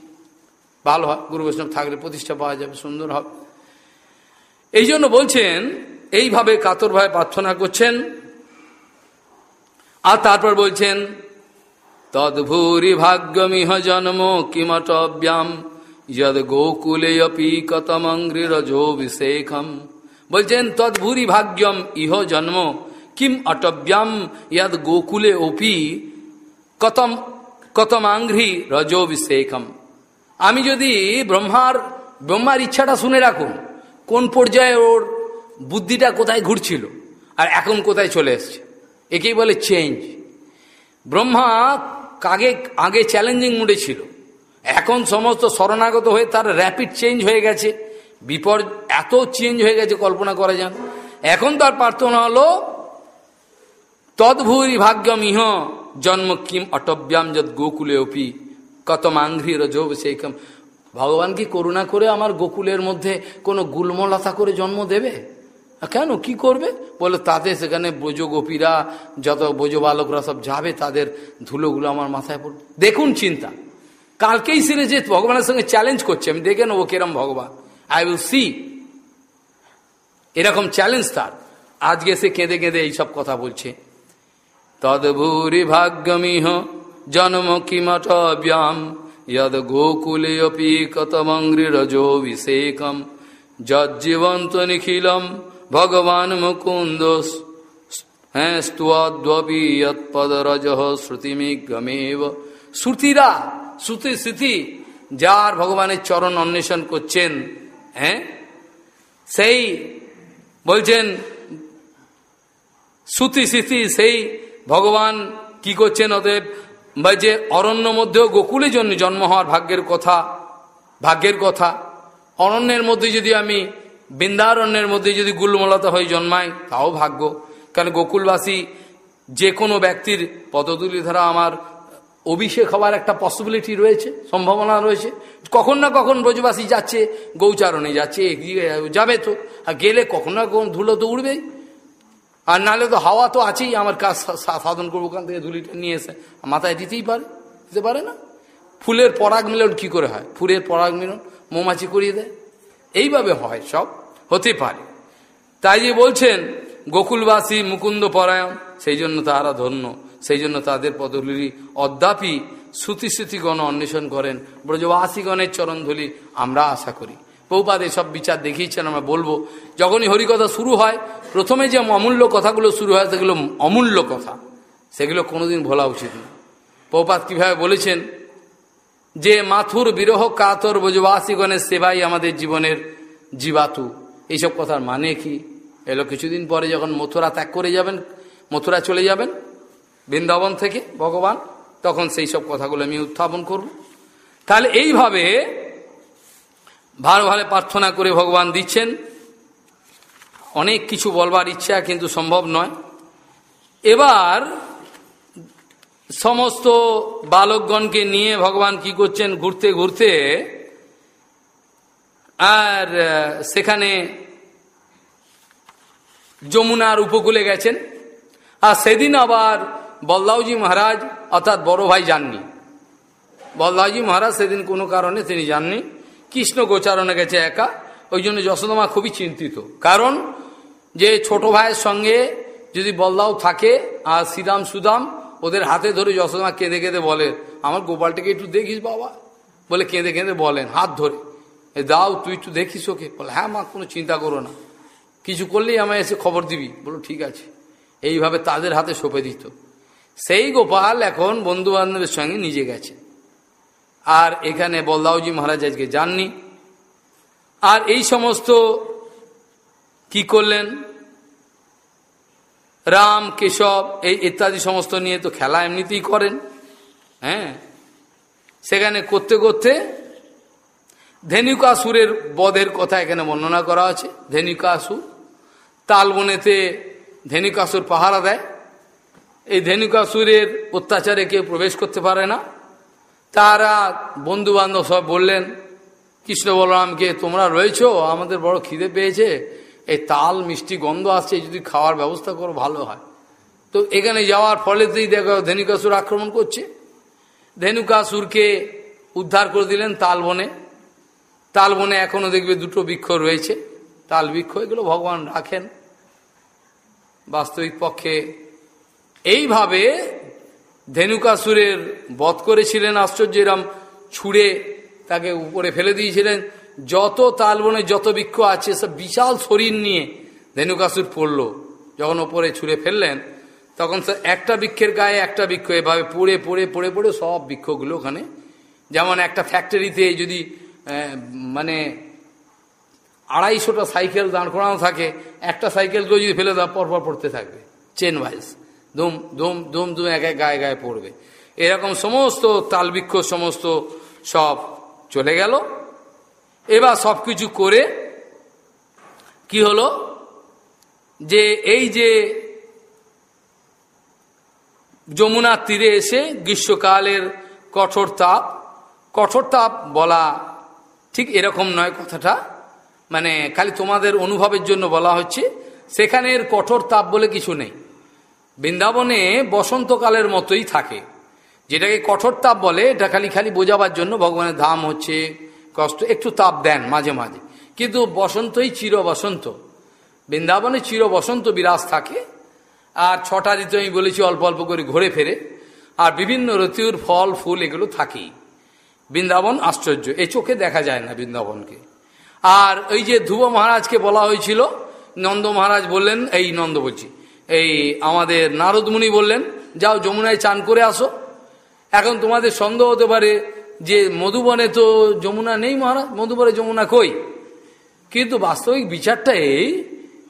ভালো হয় গুরু বৈষ্ণব থাকলে প্রতিষ্ঠা পাওয়া যাবে, সুন্দর হবে। এই জন্য বলছেন, এইভাবে কাতরভাবে প্রার্থনা করছেন। আর তারপর বলছেন, তদ্ভূরি ভাগ্যমিহ জন্ম কিমটব্যাম যদ গোকুলে অপি কতমঙ্গ্রিরজোভিষেকম বলছেন, তদ্ভূরি ভাগ্যম, ইহ জন্ম। কিম অটব্যাম, ইয়াদ গোকুলে অপি। কতম কতমাঙ্ঘ্রি রজোভিষেকম আমি যদি ব্রহ্মার ব্রহ্মার ইচ্ছাটা শুনে রাখুন, কোন পর্যায়ে ওর বুদ্ধিটা কোথায় ঘুরছিল আর এখন কোথায় চলে এসছে? একেই বলে চেঞ্জ ব্রহ্মা আগে আগে চ্যালেঞ্জিং মুডে ছিল। এখন সমস্ত শরণাগত হয়ে তার র্যাপিড চেঞ্জ হয়ে গেছে। বিপর এত চেঞ্জ হয়ে গেছে, কল্পনা করা যান এখন তার প্রার্থনা হলো, তদ্ভূরি ভাগ্যম ইহ জন্ম কিম অটব্যাম যদ গোকুলে অপি কত মাংঘ্রি রজব সেইকম ভগবান কি করুণা করে আমার গোকুলের মধ্যে কোনো গুলমলতা করে জন্ম দেবে? কেন? কি করবে? বলে, তাতে সেখানে ব্রজ গোপীরা যত ব্রজ বালকরা সব যাবে, তাদের ধুলোগুলো আমার মাথায় পড়বে। দেখুন চিন্তা। কালকেই সেরেছে ভগবানের সঙ্গে চ্যালেঞ্জ করছে। আমি দেখে নেব কেরম ভগবান। আই উইল সি এরকম চ্যালেঞ্জ তার। আজকে সে কেঁদে কেঁদে এইসব কথা বলছে। তদভূরি ভাগ্যমিহ জন্ম কিমঠ ব্যাম যদ গোকুলে অপি কতমঙ্গ্রিরজোভিষেকম যজ্জীবন্ত নিখিলম ভগবান মুকুন্দ হ্যাঁ স্তুয়াদ্বপি যৎপদরজ শ্রুতিমিগমেব। শ্রুতিরা, শ্রুতি স্মৃতি যার ভগবানের চরণ অন্বেষণ করছেন হ্যাঁ? সেই বলছেন, শ্রুতি স্মৃতি, সেই ভগবান কি করছেন অতএব, বা যে অরণ্য মধ্যেও গোকুলের জন্য জন্ম হওয়ার ভাগ্যের কথা ভাগ্যের কথা, অরণ্যের মধ্যে যদি আমি, বৃন্দারণ্যের মধ্যে যদি গুলমলতা হয়ে জন্মাই, তাও ভাগ্য। কারণ গোকুলবাসী যে কোনো ব্যক্তির পদতুলি ধারা আমার অভিষেক হওয়ার একটা পসিবিলিটি রয়েছে, সম্ভাবনা রয়েছে। কখন না কখন ব্রজবাসী যাচ্ছে, গৌচারণে যাচ্ছে যাবে তো। আর গেলে কখন না কখন ধুলো তো উড়বেই। আর নাহলে তো হাওয়া তো আছেই, আমার কাজ সাধন করব ওখান থেকে ধুলিটা নিয়ে এসে। মাথায় দিতেই পারে, দিতে পারে না। ফুলের পরাগ মিলন কি করে হয়? ফুলের পরাগ মিলন মৌমাছি করিয়ে দেয়। এইভাবে হয় সব, হতে পারে। তাই যে বলছেন, গোকুলবাসী মুকুন্দ পরায়ণ, সেই জন্য তারা ধন্য। সেই জন্য তাদের পদগুলি অদ্যাপি শ্রুতিশ্রুতিগণ অন্বেষণ করেন, ব্রজবাসীগণের চরণধুলি আমরা আশা করি। বহুপাদ এসব বিচার দেখিয়েছেন, আমরা বলব, যখনই হরিকথা শুরু হয়, প্রথমে যে অমূল্য কথাগুলো শুরু হয়, সেগুলো অমূল্য কথা। সেগুলো কোনোদিন ভোলা উচিত না। বহুপাত কীভাবে বলেছেন, যে মাথুর বিরহ কাতর ব্রজবাসীগণের সেবাই আমাদের জীবনের জীবাতু। এইসব কথার মানে কি? এলো কিছুদিন পরে যখন মথুরা ত্যাগ করে যাবেন, মথুরা চলে যাবেন? বৃন্দাবন থেকে ভগবান, তখন সেই সব কথাগুলো আমি উত্থাপন করব। তাহলে এইভাবে ভালো ভালো প্রার্থনা করে ভগবান দিচ্ছেন। অনেক কিছু বলবার ইচ্ছা কিন্তু সম্ভব নয়। এবার সমস্ত বালকগণকে নিয়ে ভগবান কি করছেন, ঘুরতে ঘুরতে আর সেখানে যমুনার উপকূলে গেছেন। আর সেদিন আবার বল্লাউজি মহারাজ, অর্থাৎ বড় ভাই যাননি বল্লাউজি মহারাজ সেদিন কোনো কারণে তিনি যাননি কৃষ্ণ গোচারণে গেছে একা, ওই জন্য যশোদমা খুবই চিন্তিত। কারণ যে ছোট ভাইয়ের সঙ্গে যদি বল্লাও থাকে আর শ্রীরাম সুদাম, ওদের হাতে ধরে যশোদমা কেঁদে কেঁদে বলে, আমার গোপালটাকে একটু দেখিস বাবা। বলে কেঁদে কেঁদে বলেন, হাত ধরে। দাও, তুই একটু দেখিস ওকে। বলে হ্যাঁ মা, কোনো চিন্তা করো না। কিছু করলেই আমায় এসে খবর দিবি। বলো, ঠিক আছে। এইভাবে তাদের হাতে সঁপে দিত। সেই গোপাল এখন বন্ধু বান্ধবের সঙ্গে নিজে গেছে। আর এখানে বলদাউজি মহারাজ আজকে যাননি। আর এই সমস্ত কি করলেন? রাম, কেশব, এই ইত্যাদি সমস্ত নিয়ে তো খেলা এমনিতেই করেন। হ্যাঁ? সেখানে করতে করতে ধেনুকাসুরের বধের কথা এখানে বর্ণনা করা আছে। ধেনুকাসুর, তালবনেতে ধেনুকাসুর পাহারা দেয়। এই ধেনুকাসুরের অত্যাচারে কেউ প্রবেশ করতে পারে না। তারা বন্ধু বান্ধব সব বললেন, কৃষ্ণ বলরামকে তোমরা রয়েছো? আমাদের বড় খিদে পেয়েছে। এই তাল মিষ্টি গন্ধ আসছে, যদি খাওয়ার ব্যবস্থা করো, ভালো হয়। তো এখানে যাওয়ার ফলেতেই দেখো ধেনুকাসুর আক্রমণ করছে। ধেনুকাসুরকে উদ্ধার করে দিলেন তাল বনে তাল বনে এখনও দেখবে দুটো বৃক্ষ রয়েছে। তাল বৃক্ষ এগুলো ভগবান রাখেন। বাস্তবিক পক্ষে এইভাবে ধেনুকাসুরের বধ করেছিলেন আশ্চর্য এরম ছুঁড়ে তাকে উপরে ফেলে দিয়েছিলেন। যত তালবনে যত বৃক্ষ আছে, সব বিশাল শরীর নিয়ে ধেনুকাসুর পড়ল। যখন ওপরে ছুঁড়ে ফেললেন, তখন একটা বৃক্ষের গায়ে একটা বৃক্ষ, এভাবে পড়ে পড়ে পড়ে পড়ে সব বৃক্ষগুলো ওখানে। যেমন একটা ফ্যাক্টরিতে যদি মানে আড়াইশোটা সাইকেল দাঁড় করানো থাকে, একটা সাইকেলকেও যদি ফেলে দেওয়া পরপর পড়তে থাকবে চেন ওয়াইজ ধুম ধুম ধুম ধুম, এক এক গায়ে গায়ে পড়বে। এরকম সমস্ত তালবৃক্ষ, সমস্ত সব চলে গেল। এবার সব কিছু করে কি হলো? যে এই যে যমুনার তীরে এসে গ্রীষ্মকালের কঠোর তাপ কঠোর তাপ বলা ঠিক এরকম নয় কথাটা। মানে খালি তোমাদের অনুভবের জন্য বলা হচ্ছে, সেখানের কঠোর তাপ বলে কিছু নেই। বৃন্দাবনে বসন্তকালের মতোই থাকে। যেটাকে কঠোর তাপ বলে, এটা খালি খালি বোঝাবার জন্য ভগবানের ধাম হচ্ছে, কষ্ট, একটু তাপ দেন মাঝে মাঝে। কিন্তু বসন্তই চির বসন্ত। বৃন্দাবনে চির বসন্ত বিরাজ থাকে, আর ছটা ঋতু আমি বলেছি, অল্প অল্প করে ঘুরে ফেরে, আর বিভিন্ন ঋতুর ফল, ফুল এগুলো থাকেই। বৃন্দাবন আশ্চর্য, এ চোখে দেখা যায় না বৃন্দাবনকে। আর ওই যে ধ্রুব মহারাজকে বলা হয়েছিল, নন্দ মহারাজ বললেন, এই নন্দ বলছি এই আমাদের নারদমুনি বললেন, যাও যমুনায় চান করে আসো। এখন তোমাদের সন্দেহ হতে পারে যে মধুবনে তো যমুনা নেই মহারাজ, মধুবনে যমুনা কই? কিন্তু বাস্তবিক বিচারটা এই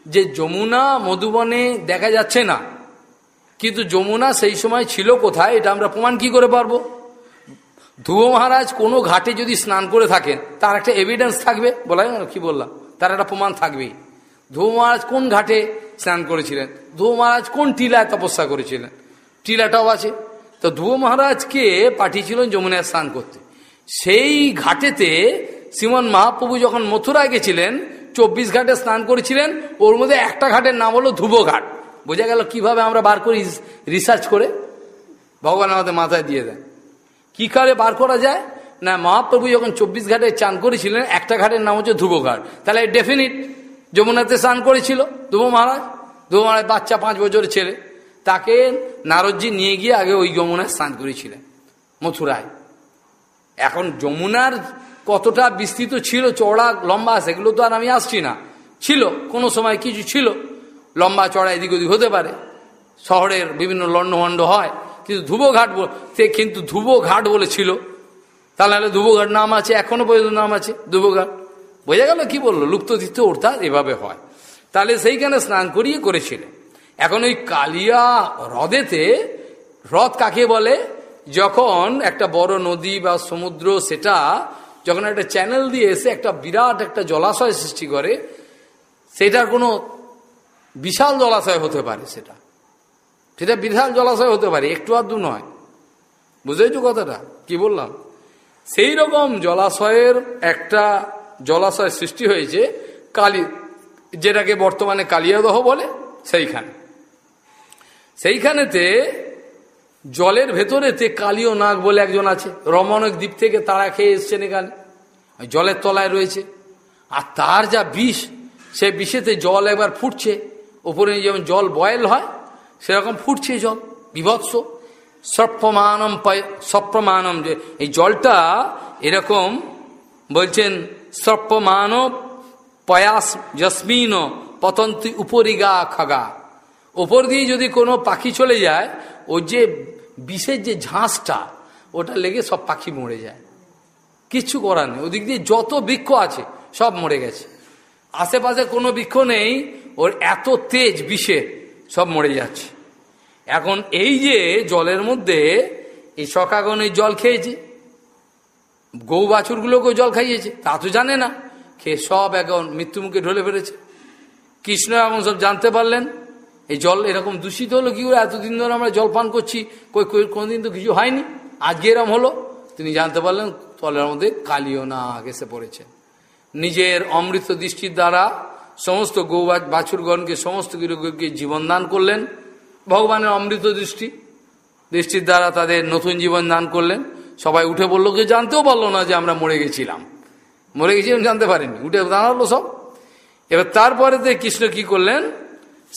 যে যমুনা মধুবনে দেখা যাচ্ছে না। কিন্তু যমুনা সেই সময় ছিল কোথায়, এটা আমরা প্রমাণ কি করে পারব? ধ্রুব মহারাজ কোনো ঘাটে যদি স্নান করে থাকেন, তার একটা এভিডেন্স থাকবে। বলা কি বললাম? তার একটা প্রমাণ থাকবেই। ধ্রুব মহারাজ কোন ঘাটে স্নান করেছিলেন? ধ্রুব মহারাজ কোন টিলায় তপস্যা করেছিলেন? টিলাটাও আছে। তো ধ্রুব মহারাজকে পাঠিয়েছিলেন যমুনায় স্নান করতে। সেই ঘাটেতে শ্রীমন মহাপ্রভু যখন মথুরায় গেছিলেন, চব্বিশ ঘাটে স্নান করেছিলেন, ওর মধ্যে একটা ঘাটের নাম হলো ধ্রুব ঘাট। বোঝা গেল কীভাবে আমরা বার করি রিসার্চ করে? ভগবান আমাদের মাথায় দিয়ে দেন। কি কারে বার করা যায়? না, মহাপ্রভু যখন চব্বিশ ঘাটে চান করেছিলেন, একটা ঘাটের নাম হচ্ছে ধ্রুব ঘাট। তাহলে ডেফিনিট যমুনাতে স্নান করেছিল ধ্রুব মহারাজ। ধ্রুব মহারাজ বাচ্চা পাঁচ বছরের ছেলে। তাকে নারদজি নিয়ে গিয়ে আগে ওই যমুনায় স্নান করেছিলেন, মথুরায়। এখন যমুনার কতটা বিস্তৃত ছিল, চওড়া, লম্বা, সেগুলো তো আর আমি আসছি না। ছিল, কোনো সময় কিছু ছিল। লম্বা চড়া এদিক ওদিক হতে পারে। শহরের বিভিন্ন লণ্ডভণ্ড হয়। কিন্তু ধ্রুবঘাট সে কিন্তু ধ্রুবঘাট বলেছিল। তাহলে ধ্রুবঘাট নাম আছে, এখনও পর্যন্ত নাম আছে ধ্রুবঘাট বোঝা গেল কি বলল? লুপ্ততীর্থ অর্থাৎ এভাবে হয়। তাহলে সেইখানে স্নান করিয়ে করেছিলেন এখন ওই কালিয়া হ্রদেতে, হ্রদ কাকে বলে? যখন একটা বড় নদী বা সমুদ্র, সেটা যখন একটা চ্যানেল দিয়ে এসে একটা বিরাট একটা জলাশয় সৃষ্টি করে, সেটার কোনো বিশাল জলাশয় হতে পারে সেটা। সেটা বিশাল জলাশয় হতে পারে, একটু আধটু নয়। বুঝেছ কথাটা? কি বললাম? সেই রকম জলাশয়ের একটা জলাশয় সৃষ্টি হয়েছে কালী, যেটাকে বর্তমানে কালিয়াদহ বলে, সেইখানে। সেইখানেতে জলের ভেতরেতে কালীয় নাগ বলে একজন আছে রমণক দ্বীপ থেকে তারা খেয়ে এসছেন এখানে জলের তলায় রয়েছে। আর তার যা বিষ, সে বিষেতে জল একবার ফুটছে। ওপরে যেমন জল বয়েল হয়, সেরকম ফুটছে জল, বিভৎস। সপ্রমানম সপ্রমানম যে এই জলটা এরকম বলছেন সপ্রমান পয়াস জসমিন পতন্তি উপরিগা খাগা। ওপর দিয়ে যদি কোনো পাখি চলে যায় ওর যে বিষের যে ঝাঁসটা, ওটা লেগে সব পাখি মরে যায়। কিচ্ছু করার নেই। ওদিক দিয়ে যত বৃক্ষ আছে, সব মরে গেছে। আশেপাশে কোনো বৃক্ষ নেই, ওর এত তেজ বিষে সব মরে যাচ্ছে। এখন এই যে জলের মধ্যে, এই সকাগণ এই জল খেয়েছে। গৌ বাছুরগুলোকেও জল খাইয়েছে, তা তো জানে না। খেয়ে সব এখন মৃত্যুমুখে ঢলে ফেলেছে। কৃষ্ণ এখন সব জানতে পারলেন, এই জল এরকম দূষিত হলো কি করে? এতদিন ধরে আমরা জল পান করছি, কই কোনোদিন তো কিছু হয়নি। আজকে এরম হলো, তিনি জানতে পারলেন, তলের মধ্যে কালিও না গেছে পড়েছে। নিজের অমৃত দৃষ্টির দ্বারা সমস্ত গৌ বাছুরগণকে, সমস্ত গৃহকে জীবন দান করলেন। ভগবানের অমৃত দৃষ্টি, দৃষ্টির দ্বারা তাদের নতুন জীবন দান করলেন। সবাই উঠে বলল কেউ জানতেও পারল না যে আমরা মরে গেছিলাম? মরে গেছিলাম, জানতে পারেনি। উঠে দাঁড়াল সব। এবার তারপরে কৃষ্ণ কি করলেন?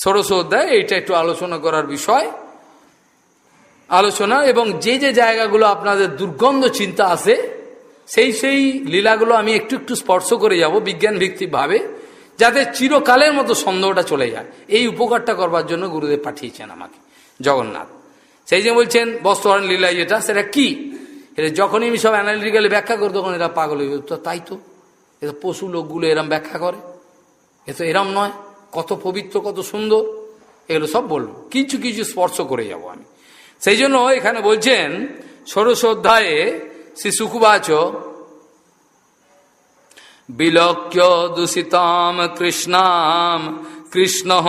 ষোড়শ অধ্যায়, এইটা একটু আলোচনা করার বিষয়। আলোচনা, এবং যে যে জায়গাগুলো আপনাদের দুর্গন্ধ চিন্তা আসে সেই সেই লীলাগুলো আমি একটু একটু স্পর্শ করে যাব বিজ্ঞান ভিত্তিকভাবে যাতে চিরকালের মতো সন্দেহটা চলে যায়। এই উপকারটা করবার জন্য গুরুদেব পাঠিয়েছেন আমাকে, জগন্নাথ। সেই যে বলছেন, বস্ত্রহরণ লীলা যেটা, সেটা কি? এটা যখনই আমি সব অ্যানালিটিক্যালি ব্যাখ্যা করি, তখন এরা পাগল হয়ে তো তাই তো। এটা পশু লোকগুলো এরম ব্যাখ্যা করে। এ তো এরম নয়। কত পবিত্র, কত সুন্দর। এগুলো সব বলব। কিছু কিছু স্পর্শ করে যাব আমি। সেই জন্য এখানে বলছেন ষোড়শ অধ্যায়ে শ্রী সুকুবাচ বিলক্য দূষিতাম কৃষ্ণাম, কৃষ্ণ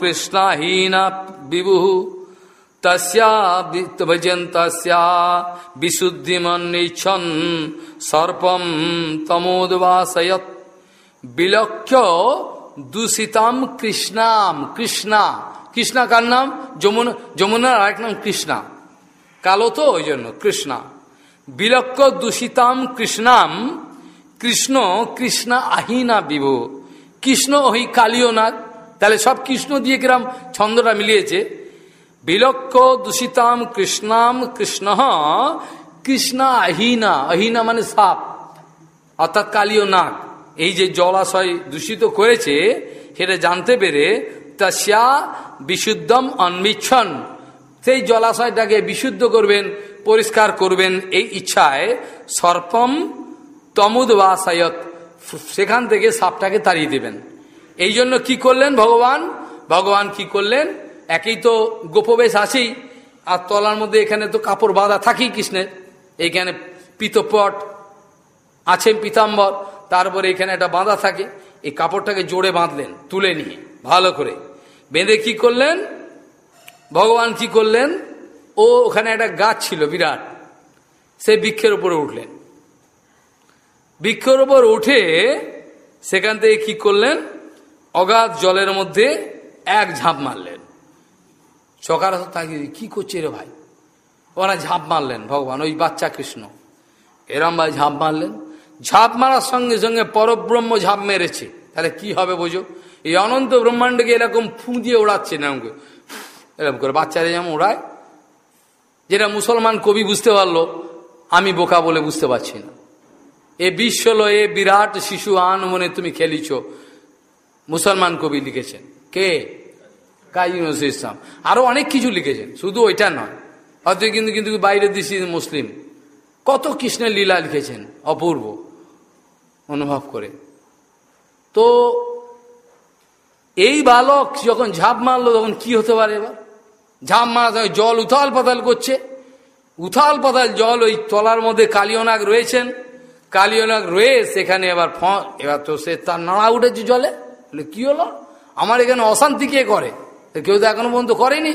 কৃষ্ণহীন বিভু। তস্যা ভজন তস্যা বিশুদ্ধিমন্নিচ্ছন সর্পম তমোদ্বাসয়ত বিলক্ষ দূষিতাম কৃষ্ণাম কৃষ্ণা কৃষ্ণা কার নাম? যমুনা যমুনার আরেক নাম কৃষ্ণা। কালো তো ওই জন্য কৃষ্ণা। বিলক্ষ দূষিতাম কৃষ্ণাম, কৃষ্ণ কৃষ্ণা আহিনা বিভ। কৃষ্ণ ওই কালীয় নাগ। তাহলে সব কৃষ্ণ দিয়ে কিরাম ছন্দটা মিলিয়েছে। বিলক্ষ দূষিতাম কৃষ্ণাম কৃষ্ণ কৃষ্ণা আহিনা আহিনা মানে সাপ অর্থাৎ কালীয় নাগ। এই যে জলাশয় দূষিত করেছে, সেটা জানতে পেরে তাস্যা বিশুদ্ধম অন্মিচ্ছন সেই জলাশয়টাকে বিশুদ্ধ করবেন, পরিষ্কার করবেন এই ইচ্ছায় সর্পম তমুদ বাসায়ত সেখান থেকে সাপটাকে তাড়িয়ে দেবেন। এই জন্য কি করলেন ভগবান? ভগবান কি করলেন? একই তো গোপবেশ আছেই, আর তলার মধ্যে এখানে তো কাপড় বাঁধা থাকেই কৃষ্ণের। এইখানে পিতপট আছেন পিতাম্বর, তারপরে এখানে একটা বাঁধা থাকে। এই কাপড়টাকে জোরে বাঁধলেন, তুলে নিয়ে, ভালো করে। বেঁধে কি করলেন? ভগবান কি করলেন? ও ওখানে একটা গাছ ছিল বিরাট, সে বৃক্ষের উপরে উঠলেন। বৃক্ষের উপর উঠে সেখান থেকে কি করলেন? অগাধ জলের মধ্যে এক ঝাঁপ মারলেন। সকার তাকে কি করছে রে ভাই? ওরা ঝাঁপ মারলেন, ভগবান, ওই বাচ্চা কৃষ্ণ। এরম ভাই ঝাঁপ মারলেন। ঝাঁপ মারার সঙ্গে সঙ্গে পরব্রহ্ম ঝাঁপ মেরেছে। তাহলে কি হবে বোঝো? এই অনন্ত ব্রহ্মাণ্ডকে এরকম ফু দিয়ে ওড়াচ্ছে না এরকম করে বাচ্চারা যেমন ওড়ায়, যেটা মুসলমান কবি বুঝতে পারল, আমি বোকা বলে বুঝতে পারছি না। এ বিশ্বল এ বিরাট শিশু আন মনে তুমি খেলিছ, মুসলমান কবি লিখেছেন। কে? কাজী নজরুল ইসলাম আরও অনেক কিছু লিখেছেন, শুধু ওইটা নয়। হয়তো কিন্তু কিন্তু বাইরের দেশি মুসলিম। কত কৃষ্ণের লীলা লিখেছেন, অপূর্ব। অনুভব করে। তো এই বালক যখন ঝাঁপ মারলো, তখন কি হতে পারে এবার? ঝাঁপ মারা জল উথাল পাতাল করছে। উথাল পাতাল জল ওই তলার মধ্যে কালিয়নাগ রয়েছেন। কালিয়নাগ রয়ে সেখানে এবার ফ এবার তো সে তার নাড়া উঠেছে জলে। বলে, কি হলো? আমার এখানে অশান্তি কে করে? কেউ তো এখনও পর্যন্ত করেনি।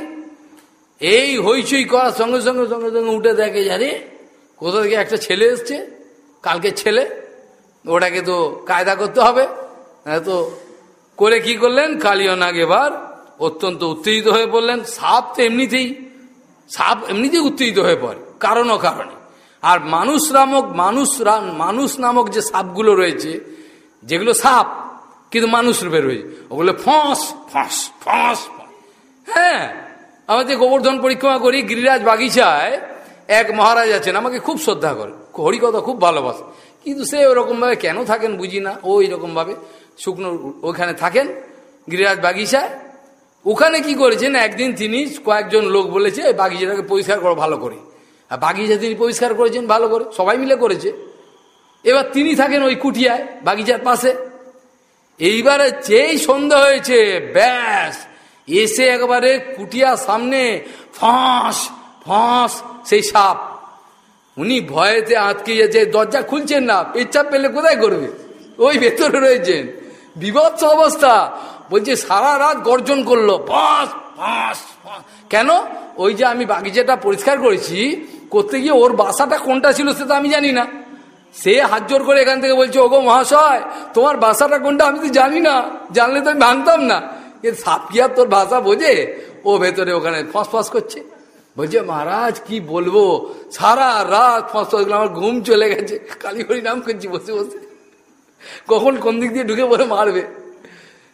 এই হইচই করার সঙ্গে সঙ্গে সঙ্গে সঙ্গে উঠে দেখে জানি কোথা থেকে একটা ছেলে এসছে? কালকে ছেলে। ওটাকে তো কায়দা করতে হবে। তো করে কি করলেন? কালিয়নাগ এবার অত্যন্ত উত্তেজিত হয়ে পড়লেন। সাপ তো এমনিতেই, সাপ এমনিতেই উত্তেজিত হয়ে পড়ে, কারণ ও কারণে। আর মানুষ নামক, মানুষ মানুষ নামক যে সাপগুলো রয়েছে, যেগুলো সাপ, কিন্তু মানুষ রূপে রয়েছে, ওগুলো ফস ফস ফস হ্যাঁ আমাদের গোবর্ধন পরিক্রমা করি, গিরিরাজ বাগিচায় এক মহারাজ আছেন, আমাকে খুব শ্রদ্ধা করে। হরিকথা খুব ভালোবাসে। কিন্তু সে ওরকমভাবে কেন থাকেন বুঝি না, ও ভাবে শুকনো ওইখানে থাকেন, গিরিরাজ বাগিচায়। ওখানে কি করেছেন, একদিন তিনি কয়েকজন লোক বলেছে বাগিচাটাকে পরিষ্কার করো, ভালো করে। আর বাগিচা তিনি পরিষ্কার করেছেন, ভালো করে, সবাই মিলে করেছে। এবার তিনি থাকেন ওই কুটিয়ায়, বাগিচার পাশে। এইবারে যেই সন্ধ্যা হয়েছে, ব্যাস এসে একবারে কুটিয়ার সামনে ফাঁস ফাঁস সেই সাপ। উনি ভয়েতে আটকে যাচ্ছে দরজা খুলছেন না পেচ্ছাপ পেলে কোথায় করবে? ওই ভেতরে রয়েছেন। বিভৎস অবস্থা। বলছে, সারা রাত গর্জন করল ফাঁস ফাঁস। কেন? ওই যে আমি বাগিচাটা পরিষ্কার করেছি, করতে গিয়ে ওর বাসাটা কোনটা ছিল সেটা আমি জানি না। সে হাত জোর করে এখান থেকে বলছে, ওগো মহাশয়, তোমার বাসাটা কোনটা আমি তো জানি না, জানলে তো আমি ভাঙতাম না। কিন্তু সাপ আর তোর ভাষা বোঝে? ও ভেতরে ওখানে ফস ফস করছে। বলছে, মহারাজ, কি বলব? সারা রাত ফস ফস আমার ঘুম চলে গেছে। কালী নাম করছি বসে বসে। কখন কোন দিক দিয়ে ঢুকে পড়ে মারবে?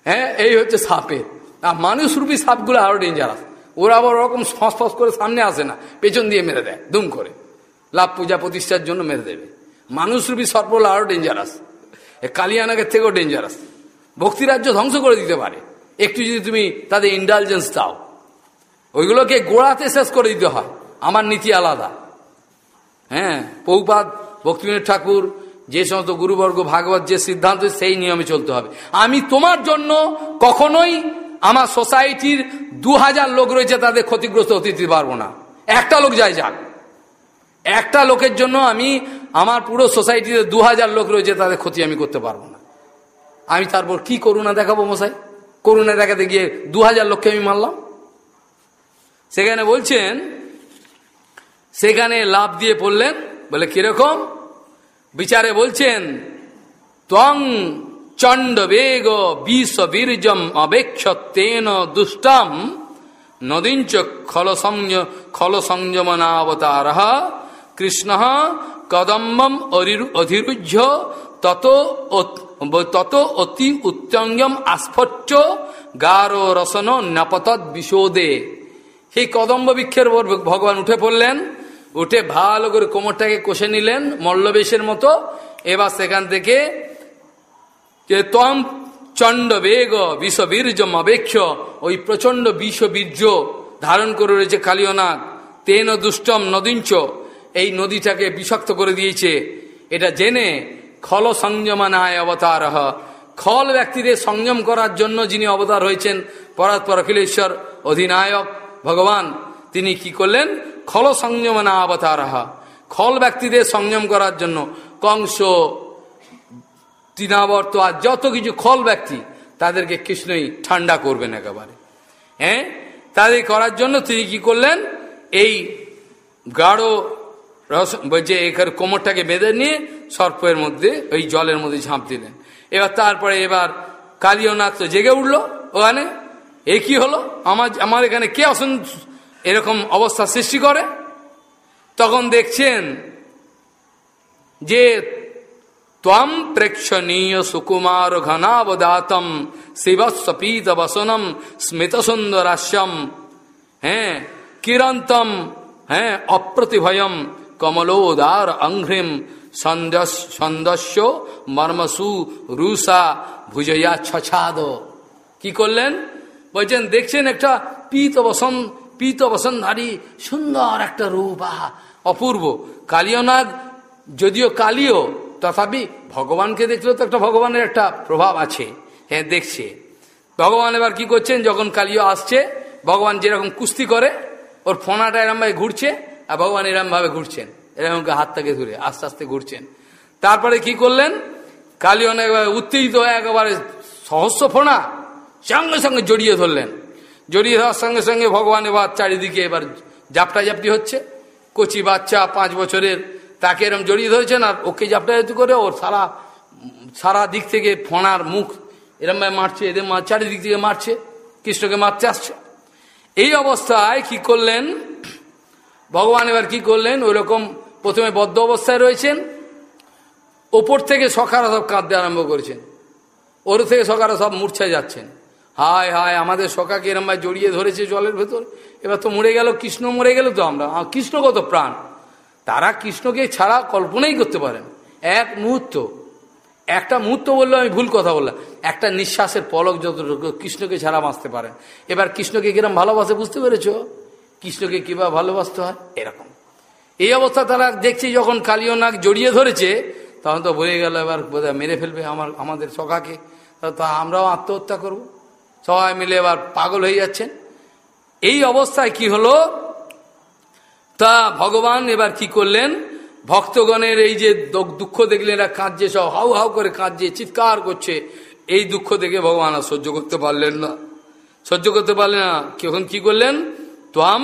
হ্যাঁ এই হচ্ছে সাপের আর মানুষরূপী সাপগুলো আরও ডেঞ্জারাস ওরা আবার ওরকম ফস ফস করে সামনে আসে না। পেছন দিয়ে মেরে দেয়, দুম করে। লাভ পূজা প্রতিষ্ঠার জন্য মেরে দেবে। মানুষ মানুষরূপী সর্পল আরও ডেঞ্জারাস কালিয়ানাগের থেকেও ডেঞ্জারাস ভক্তিরাজ্য ধ্বংস করে দিতে পারে। একটু যদি তুমি তাদের ইন্টালিজেন্স দাও, ওইগুলোকে গোড়াতে শেষ করে দিতে হয়। আমার নীতি আলাদা। হ্যাঁ পৌপাত ভক্তিবিনোদ ঠাকুর, যে সমস্ত গুরুবর্গ, ভাগবত যে সিদ্ধান্ত, সেই নিয়মে চলতে হবে। আমি তোমার জন্য কখনোই আমার সোসাইটির দু হাজার লোক রয়েছে তাদের ক্ষতিগ্রস্ত হতে দিতে পারব না। একটা লোক যায় যাক। একটা লোকের জন্য আমি, আমার পুরো সোসাইটিতে দু হাজার লোক রয়েছে তাদের ক্ষতি আমি করতে পারব না। আমি তারপর কি করুণা দেখাবো মশাই? করুণা দেখাতে গিয়ে দু হাজার লোককে আমি মারলাম। সেখানে বলছেন, সেখানে লাভ দিয়ে পড়লেন, বলে, কীরকম? বিচারে বলছেন, ত্বং চণ্ড বেগ বিষ বীর্যম অবেক্ষ তেন দুষ্টম নদীঞ্চ খল খল সংযমনাবতার কৃষ্ণ কদম্বম অধিরুহ্য তত তত অতি উত্তঙ্গম গারো রসন নপতৎ বিষোদে সেই কদম্ব বৃক্ষের ওপর ভগবান উঠে পড়লেন, উঠে ভালো করে কোমরটাকে কষে নিলেন, মল্লবেশের মতো। এবার সেখান থেকে তম চণ্ড বেগ বিষবীর্য অবেক্ষ ওই প্রচণ্ড বিষবীর্য ধারণ করে রয়েছে কালিয়নাথ। তেন দুষ্টম নদীঞ্চ, এই নদীটাকে বিষাক্ত করে দিয়েছে। এটা জেনে খল সংযমানায় অবতার খল ব্যক্তিদের সংযম করার জন্য যিনি অবতার হয়েছেন পরাৎপর অখিলেশ্বর অধিনায়ক ভগবান, তিনি কি করলেন? খল সংযমনা অবতার খল ব্যক্তিদের সংযম করার জন্য কংস তৃণাবর্ত আর যত কিছু খল ব্যক্তি, তাদেরকে কৃষ্ণই ঠান্ডা করবেন একেবারে। হ্যাঁ? তাদের করার জন্য তিনি কি করলেন? এই গাঢ় রস বলছে এখানে কোমরটাকে বেঁধে নিয়ে সর্পের মধ্যে, ওই জলের মধ্যে ঝাঁপ দিলেন। এবার তারপরে এবার কালীয়নাথ তো জেগে উঠল ওখানে। এ কি হলো? আমার আমার এখানে কে অসন, এরকম অবস্থা সৃষ্টি করে? তখন দেখছেন যে ত্বম প্রেক্ষণীয় সুকুমার ঘনাবদাতম শিবস্বপীত বসনম স্মিত সুন্দরাস্যম হ্যাঁ কিরন্তম হ্যাঁ অপ্রতিভয়ম। কমলোদার অংঘ্রিম সন্দস্য মর্মসু রুষা ভুজয়া ছছাদ। কি করলেন? বলছেন, দেখছেন একটা পীত বসন পীত বসনধারী সুন্দর একটা রূপ, আহা, অপূর্ব। কালীয়নাগ, যদিও কালীয়, তথাপি ভগবানকে দেখলেও তো একটা ভগবানের একটা প্রভাব আছে। হ্যাঁ দেখছে। ভগবান এবার কি করছেন? যখন কালীয় আসছে, ভগবান যেরকম কুস্তি করে, ওর ফোনাটা এরমভাবে ঘুরছে আর ভগবান এরমভাবে ঘুরছেন। এরকম হাত থেকে ধরে আস্তে আস্তে ঘুরছেন। তারপরে কি করলেন? কালী অনেক উত্তেজিত হয়ে একেবারে সহস্র ফোনা সঙ্গে সঙ্গে জড়িয়ে ধরলেন। জড়িয়ে ধরার সঙ্গে সঙ্গে ভগবান এবার চারিদিকে এবার জাপটা জাপটি হচ্ছে। কচি বাচ্চা পাঁচ বছরের, তাকে এরম জড়িয়ে ধরেছেন আর ওকে জাপটা জাপটি করে ওর সারা সারা দিক থেকে ফোনার মুখ এরমভাবে মারছে, এদের চারিদিক থেকে মারছে, কৃষ্ণকে মারতে আসছে। এই অবস্থায় কি করলেন? ভগবান এবার কি করলেন? ওই রকম প্রথমে বদ্ধ অবস্থায় রয়েছেন, ওপর থেকে সখারা সব কাঁদতে আরম্ভ করেছেন। ওর থেকে সখারা সব মূর্ছায় যাচ্ছেন। হায় হায়, আমাদের সখাকে এরমভাবে জড়িয়ে ধরেছে জলের ভেতর। এবার তো মরে গেল, কৃষ্ণ মরে গেল তো আমরা। কৃষ্ণগত প্রাণ। তারা কৃষ্ণকে ছাড়া কল্পনাই করতে পারেন। এক মুহূর্ত। একটা মুহূর্ত বললে আমি ভুল কথা বললাম। একটা নিঃশ্বাসের পলক যতটুকু কৃষ্ণকে ছাড়া বাঁচতে পারেন এবার কৃষ্ণকে কিরম ভালোবাসে বুঝতে পেরেছ? কৃষ্ণকে কীভাবে ভালোবাসতে হয়? এরকম। এই অবস্থা তারা দেখছি যখন কালীয় নাক জড়িয়ে ধরেছে, তখন তো বলে গেল এবার বোধহয় মেরে ফেলবে আমার, আমাদের সখাকে। তা আমরাও আত্মহত্যা করব। সবাই মিলে এবার পাগল হয়ে যাচ্ছেন। এই অবস্থায় কি হলো? তা ভগবান এবার কি করলেন? ভক্তগণের এই যে দুঃখ দেখলে এরা কাঁদছে, সব হাউ হাউ করে কাঁদছে, চিৎকার করছে। এই দুঃখ দেখে ভগবান আর সহ্য করতে পারলেন না। সহ্য করতে পারলেন না। কখন কি করলেন? ত্বাম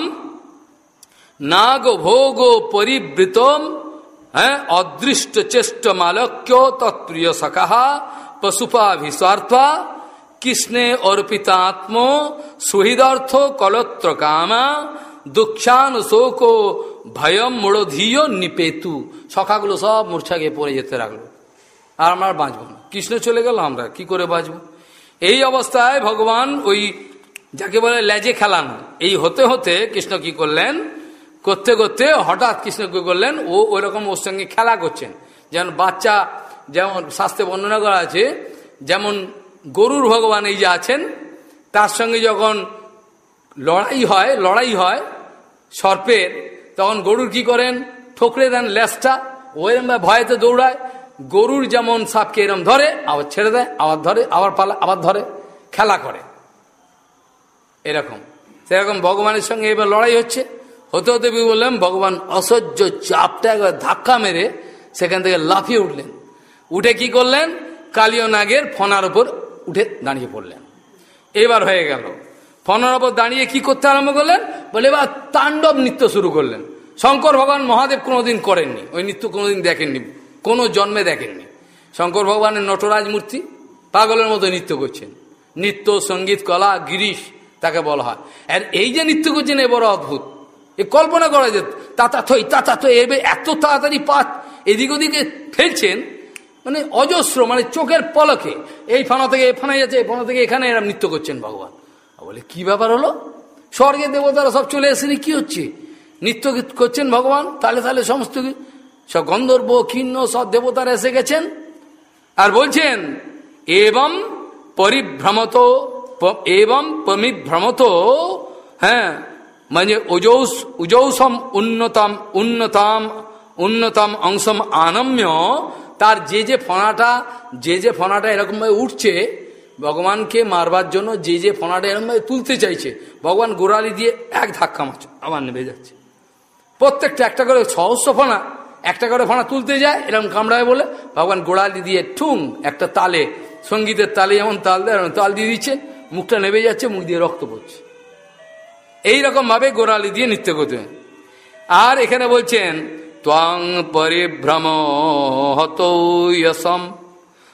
নাগ ভোগ পরিবৃতম হ্যাঁ অদৃষ্ট চেষ্ট মালক্য তৎপ্রিয় সকাহা পশুপাভিস্বার্থা কৃষ্ণে অর্পিতা আত্ম সুহৃদার্থ কলত্র কামা দুঃখান শোক ভয়ম মূঢ়ধীয় নিপেতু সখাগুলো সব মূর্ছা গিয়ে পড়ে যেতে রাখল আর আমরা বাঁচবো না। কৃষ্ণ চলে গেল, আমরা কি করে বাঁচবো? এই অবস্থায় ভগবান ওই যাকে বলে লেজে খেলানো। এই হতে হতে কৃষ্ণ কি করলেন? করতে করতে হঠাৎ কৃষ্ণ কি করলেন? ও ওই রকম ওর সঙ্গে খেলা করছেন। যেমন বাচ্চা, যেমন শাস্ত্রে বর্ণনা করা আছে, যেমন গরুর ভগবান এই যে আছেন, তার সঙ্গে যখন লড়াই হয় লড়াই হয় সর্পের, তখন গরুর কি করেন? ঠোকরে দেন লেসটা ওইরম ভয়েতে দৌড়ায়। গরুর যেমন সাপকে এরম ধরে, আবার ছেড়ে দেয়, আবার ধরে, আবার পালা আবার ধরে, খেলা করে। এরকম। সেরকম ভগবানের সঙ্গে এবার লড়াই হচ্ছে। হতে হতে বললাম? ভগবান অসহ্য চাপটা একবার ধাক্কা মেরে সেখান থেকে লাফিয়ে উঠলেন। উঠে কি করলেন? কালীয় নাগের ফনার ওপর উঠে দাঁড়িয়ে পড়লেন। এবার হয়ে গেল। ফনার ওপর দাঁড়িয়ে কি করতে আরম্ভ করলেন? বলে এবার তাণ্ডব নৃত্য শুরু করলেন। শঙ্কর ভগবান মহাদেব কোনোদিন করেননি। ওই নৃত্য কোনোদিন দেখেননি। কোনো জন্মে দেখেননি। শঙ্কর ভগবানের নটরাজ মূর্তি পাগলের মতো নৃত্য করছেন। নৃত্য, সংগীত, কলা, গিরিশ তাকে বলা হয়। আর এই যে নৃত্য করছেন এ বড় অদ্ভুত। এ কল্পনা করা যেত তাতা থই এবে এত তাড়াতাড়ি পাত। এদিক ওদিকে ফেলছেন মানে অজস্র মানে চোখের পলকে। এই ফানা থেকে এ ফানায় যাচ্ছে, এই ফানা থেকে এখানে এরা নৃত্য করছেন ভগবান। বলে, কি ব্যাপার হলো? স্বর্গের দেবতারা সব চলে এসেনি কি হচ্ছে? নৃত্য করছেন ভগবান? তাহলে তাহলে সমস্ত সব গন্ধর্ব, ক্ষীণ, সব দেবতারা এসে গেছেন। আর বলছেন এবং পরিভ্রমত এবং পমিভ্রমত হ্যাঁ মানে উজৌস উজৌসম উন্নতম উন্নতম উন্নতম অংশম আনম্য তার যে যে ফনাটা যে যে ফনাটা এরকমভাবে উঠছে ভগবানকে মারবার জন্য যে যে ফনাটা এরকমভাবে তুলতে চাইছে ভগবান গোড়ালি দিয়ে এক ধাক্কা মারছে আবার নেমে যাচ্ছে প্রত্যেকটা একটা করে সহস্র ফনা একটা করে ফনা তুলতে যায় এরকম কামড়ায় বলে ভগবান গোড়ালি দিয়ে ঠুং একটা তালে সঙ্গীতের তালে যেমন তাল দেয় তাল দিয়ে দিচ্ছে মুখটা নেমে যাচ্ছে, মুখ দিয়ে রক্ত পড়ছে। এইরকম ভাবে গোড়ালি দিয়ে নৃত্য করতে আর এখানে বলছেন, ত্বং পরিভ্রম হতম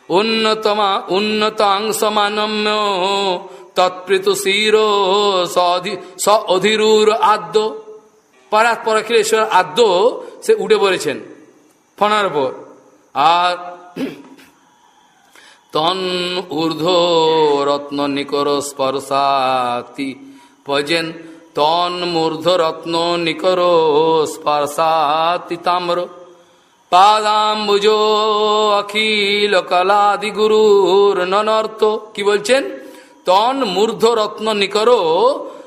উন্নতমা উন্নতাংশমানম্য তৎপ্রীত শির স অধীরুর আদ্য। পরাৎ পরাখিলেশ্বর আদ্য সে উঠে পড়েছেন ফনার উপর। আর তন ঊর্ধ্ব রত্ন নিকর স্পর্শাতি। ভজেন তন মূর্ধ রত্ন নিকর স্পর্শাতি তাম্র। পাদাম্বুজ অখিল কলাদি গুরুর ননর্ত। কি বলছেন? তন মূর্ধ রত্ন নিকর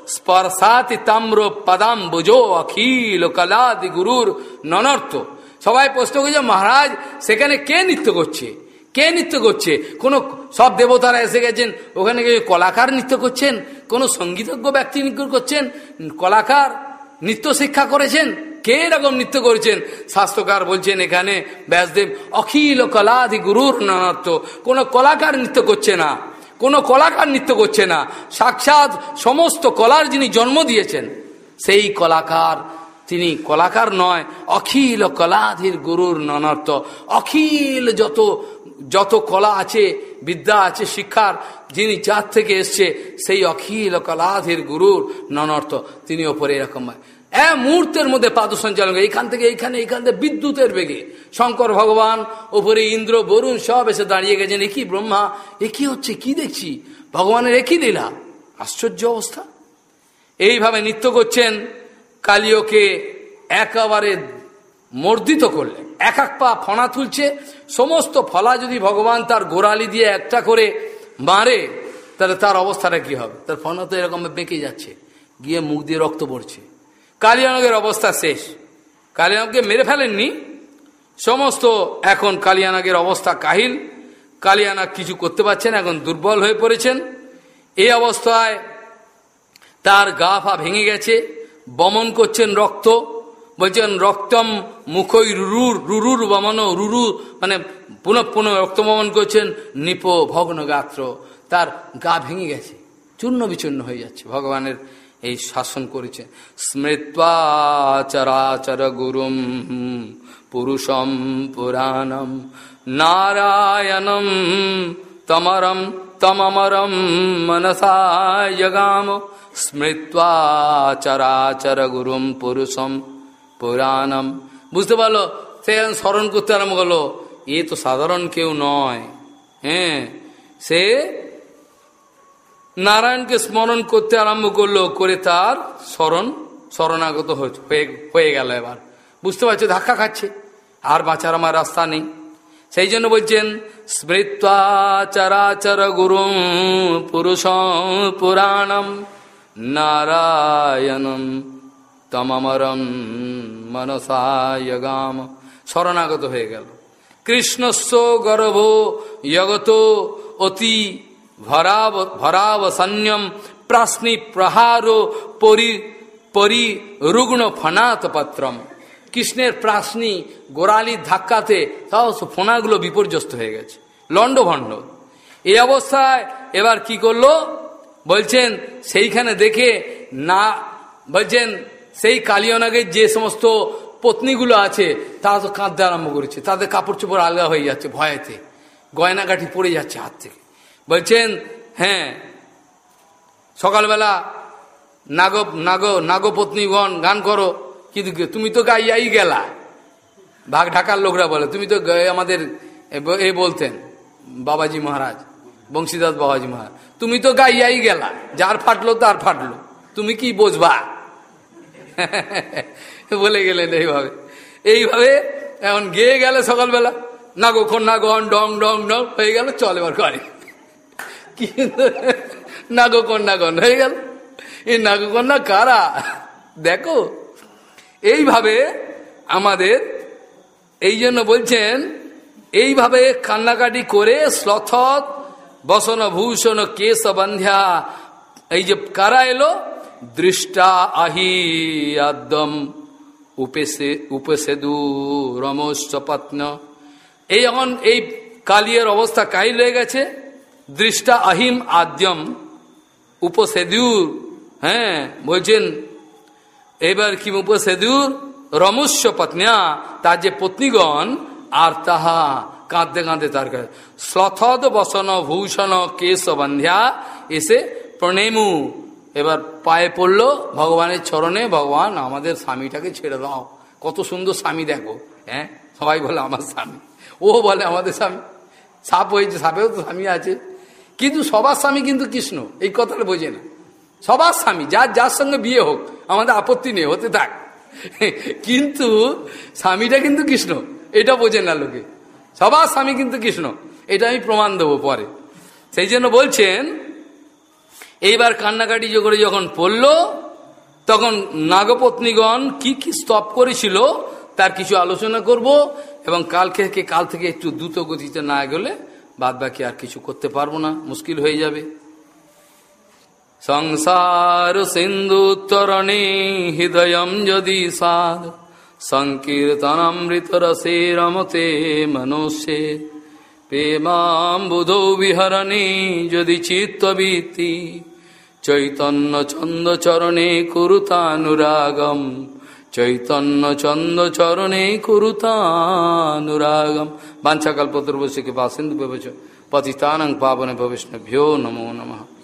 স্পর্শাতি তাম্র পদাম্বুজ অখিল কলাদি গুরুর ননর্ত। সবাই প্রশ্ন করছে, মহারাজ, সেখানে কে নৃত্য করছে? কে নৃত্য করছে? কোন সব দেবতারা এসে গেছেন, ওখানে গিয়ে কলাকার নৃত্য করছেন, কোন সঙ্গীতজ্ঞ ব্যক্তি নৃত্য করছেন, কলাকার নৃত্য শিক্ষা করেছেন, কে এরকম নৃত্য করেছেন? স্বাস্থ্যকার বলছেন এখানে ব্যাসদেব, অখিল কলাধি গুরুর নানার্থ কোন কলাকার নৃত্য করছে না, কোন কলাকার নৃত্য করছে না, সাক্ষাৎ সমস্ত কলার যিনি জন্ম দিয়েছেন, সেই কলাকার, তিনি কলাকার নয়, অখিল কলাধীর গুরুর ননর্থ অখিল যত যত কলা আছে, বিদ্যা আছে, শিক্ষার, যিনি যার থেকে এসছে, সেই অখিল কলাধীর গুরুর ননর্থ তিনি ওপরে এরকম হয়। এ মুহূর্তের মধ্যে পাদ সঞ্চালন এইখান থেকে এইখানে, এইখান থেকে বিদ্যুতের বেগে। শঙ্কর ভগবান, ওপরে ইন্দ্র, বরুণ সব এসে দাঁড়িয়ে গেছেন একই ব্রহ্মা একই হচ্ছে, কি দেখছি? ভগবানের একই লীলা? আশ্চর্য অবস্থা। এইভাবে নৃত্য করছেন, কালিওকে একেবারে মর্দিত করলেন। এক এক পা ফনা তুলছে, সমস্ত ফলা যদি ভগবান তার গোড়ালি দিয়ে একটা করে মারে, তাহলে তার অবস্থাটা কি হবে? তার ফনা তো এরকম বেঁকে যাচ্ছে, গিয়ে মুখ দিয়ে রক্ত পড়ছে। কালিয়ানগের অবস্থা শেষ। কালিয়ানগকে মেরে ফেলেননি। সমস্ত এখন কালিয়ানাগের অবস্থা কাহিল। কালিয়ানাগ কিছু করতে পারছেন, এখন দুর্বল হয়ে পড়েছেন। এই অবস্থায় তার গা ফা ভেঙে গেছে, বমন করছেন রক্ত। বলছেন, রক্তম মুখই রুরুর রুরুর বমন, রুরু মানে পুনঃ পুনঃ রক্ত বমন করছেন, নিপ ভগ্ন গাত্র তার গা ভেঙে গেছে, চূর্ণ বিচূর্ণ হয়ে যাচ্ছে, ভগবানের এই শাসন করেছে। স্মৃত্বা চরাচর গুরুম পুরুষম পুরাণম, নারায়ণম তমরম তমরম মনসায়গাম স্মৃত্বা চরাচর গুরুম পুরুষম পুরাণম। বুঝতে পারল? সে স্মরণ করতে আরম্ভ করল। এ তো সাধারণ কেউ নয়। হ্যাঁ? সে নারায়ণকে স্মরণ করতে আরম্ভ করল, করে তার স্মরণ শরণাগত হয়ে গেল এবার। বুঝতে পারছে? ধাক্কা খাচ্ছে। আর বাঁচার আমার রাস্তা নেই। সেই জন্য বলছেন, স্মৃত্বা চরাচর গুরু পুরুষ পুরাণম নারায়ণম তমরম মনসায়গাম শরণাগত হয়ে গেল। কৃষ্ণস্ব গর্ভ জগত অতি ভরাব ভরাবসন্যম প্রাশ্নি প্রহার পরি পরি রুগ্ন ফনাত পত্রম কৃষ্ণের প্রাশ্নি গোড়ালির ধাক্কাতে তাও ফোনাগুলো বিপর্যস্ত হয়ে গেছে। লণ্ডভণ্ড। এই অবস্থায় এবার কি করল? বলছেন, সেইখানে দেখে না বলছেন সেই কালিয়নাগের যে সমস্ত পত্নীগুলো আছে, তারা তো কাঁদতে আরম্ভ করেছে। তাদের কাপড় চোপড় আলগা হয়ে যাচ্ছে ভয়েতে। গয়নাগাঠি পড়ে যাচ্ছে হাত থেকে। বলছেন হ্যাঁ সকালবেলা নাগ নাগ, নাগপত্নীগণ গান করো। কিন্তু তুমি তো গাইয়াই গেলা। ভাগ ঢাকার লোকরা বলে, তুমি তো আমাদের এ বলতেন, বাবাজি মহারাজ, বংশীদাস বাবাজি মহারাজ, তুমি তো গাইয়াই গেলা। যার ফাটলো, তার ফাটলো। তুমি কি বোঝবা? বলে গেলেন এইভাবে। এইভাবে এখন গেয়ে গেলে সকালবেলা নাগো খন্না গন ডং ডং ডং, হয়ে গেল, চল এবার করে কিন্তু নাগো কন্যা গণ হয়ে গেল। এই নাগো কন্যা কারা? দেখো, এইভাবে আমাদের এই জন্য বলছেন, এইভাবে কান্নাকাটি করে শ্লথত বসন, ভূষণ কেশ বন্ধ্যা এই যে কারা এলো? দৃষ্টা আহি আদম, উপেসে, উপসেদু রমস্পত্ন এই এখন এই কালিয়ের অবস্থা কাইল হয়ে গেছে। দৃষ্টা আহিম আদ্যম, উপসেদুর হ্যাঁ বলছেন, এবার কি উপসেদুর? রমস্য পত্নিয়া, তার যে পত্নীগণ, আর তাহা কাঁদতে কাঁদতে তার কাছে। শ্লথদ বসন ভূষণ কেশ বন্ধ্যা এসে প্রণেমু এবার পায়ে পড়ল, ভগবানের চরণে, ভগবান, আমাদের স্বামীটাকে ছেড়ে দাও। কত সুন্দর স্বামী দেখো হ্যাঁ? সবাই বলে, আমার স্বামী। ও বলে, আমাদের স্বামী। সাপ হয়েছে, সাপেও তো স্বামী আছে। কিন্তু সবার স্বামী কিন্তু কৃষ্ণ, এই কথাটা বোঝে না। সবার স্বামী, যার যার সঙ্গে বিয়ে হোক, আমাদের আপত্তি নেই, হতে থাক। কিন্তু স্বামীটা কিন্তু কৃষ্ণ, এটা বোঝে না লোকে। সবার স্বামী কিন্তু কৃষ্ণ, এটা আমি প্রমাণ দেবো পরে। সেই জন্য বলছেন এইবার কান্নাকাটি করে যখন পড়ল, তখন নাগপত্নীগণ কি কি স্তব করেছিল তার কিছু আলোচনা করব এবং কালকে কাল থেকে একটু দ্রুত গতিতে না গেলে বাদ বাকি আর কিছু করতে পারব না, মুশকিল হয়ে যাবে। সংসার সিন্ধুত্তরণে হৃদয় যদি সার সংকীর্তনামৃত রসে রমতে মনুষ্যে প্রেমাম্বুধৌ বিহরণী, যদি চিত্তবৃত্তি চৈতন্য চন্দ চরণে কুরুতানুরাগম। চৈতন্য চন্দ চরণে কুরুতানুরাগম। বাঞ্ছাকল্পতর্বশিকে বাসিন্দু ব্যবচ পতিতানং পাবনে ভবিষ্ণভ্যো নমো নমঃ।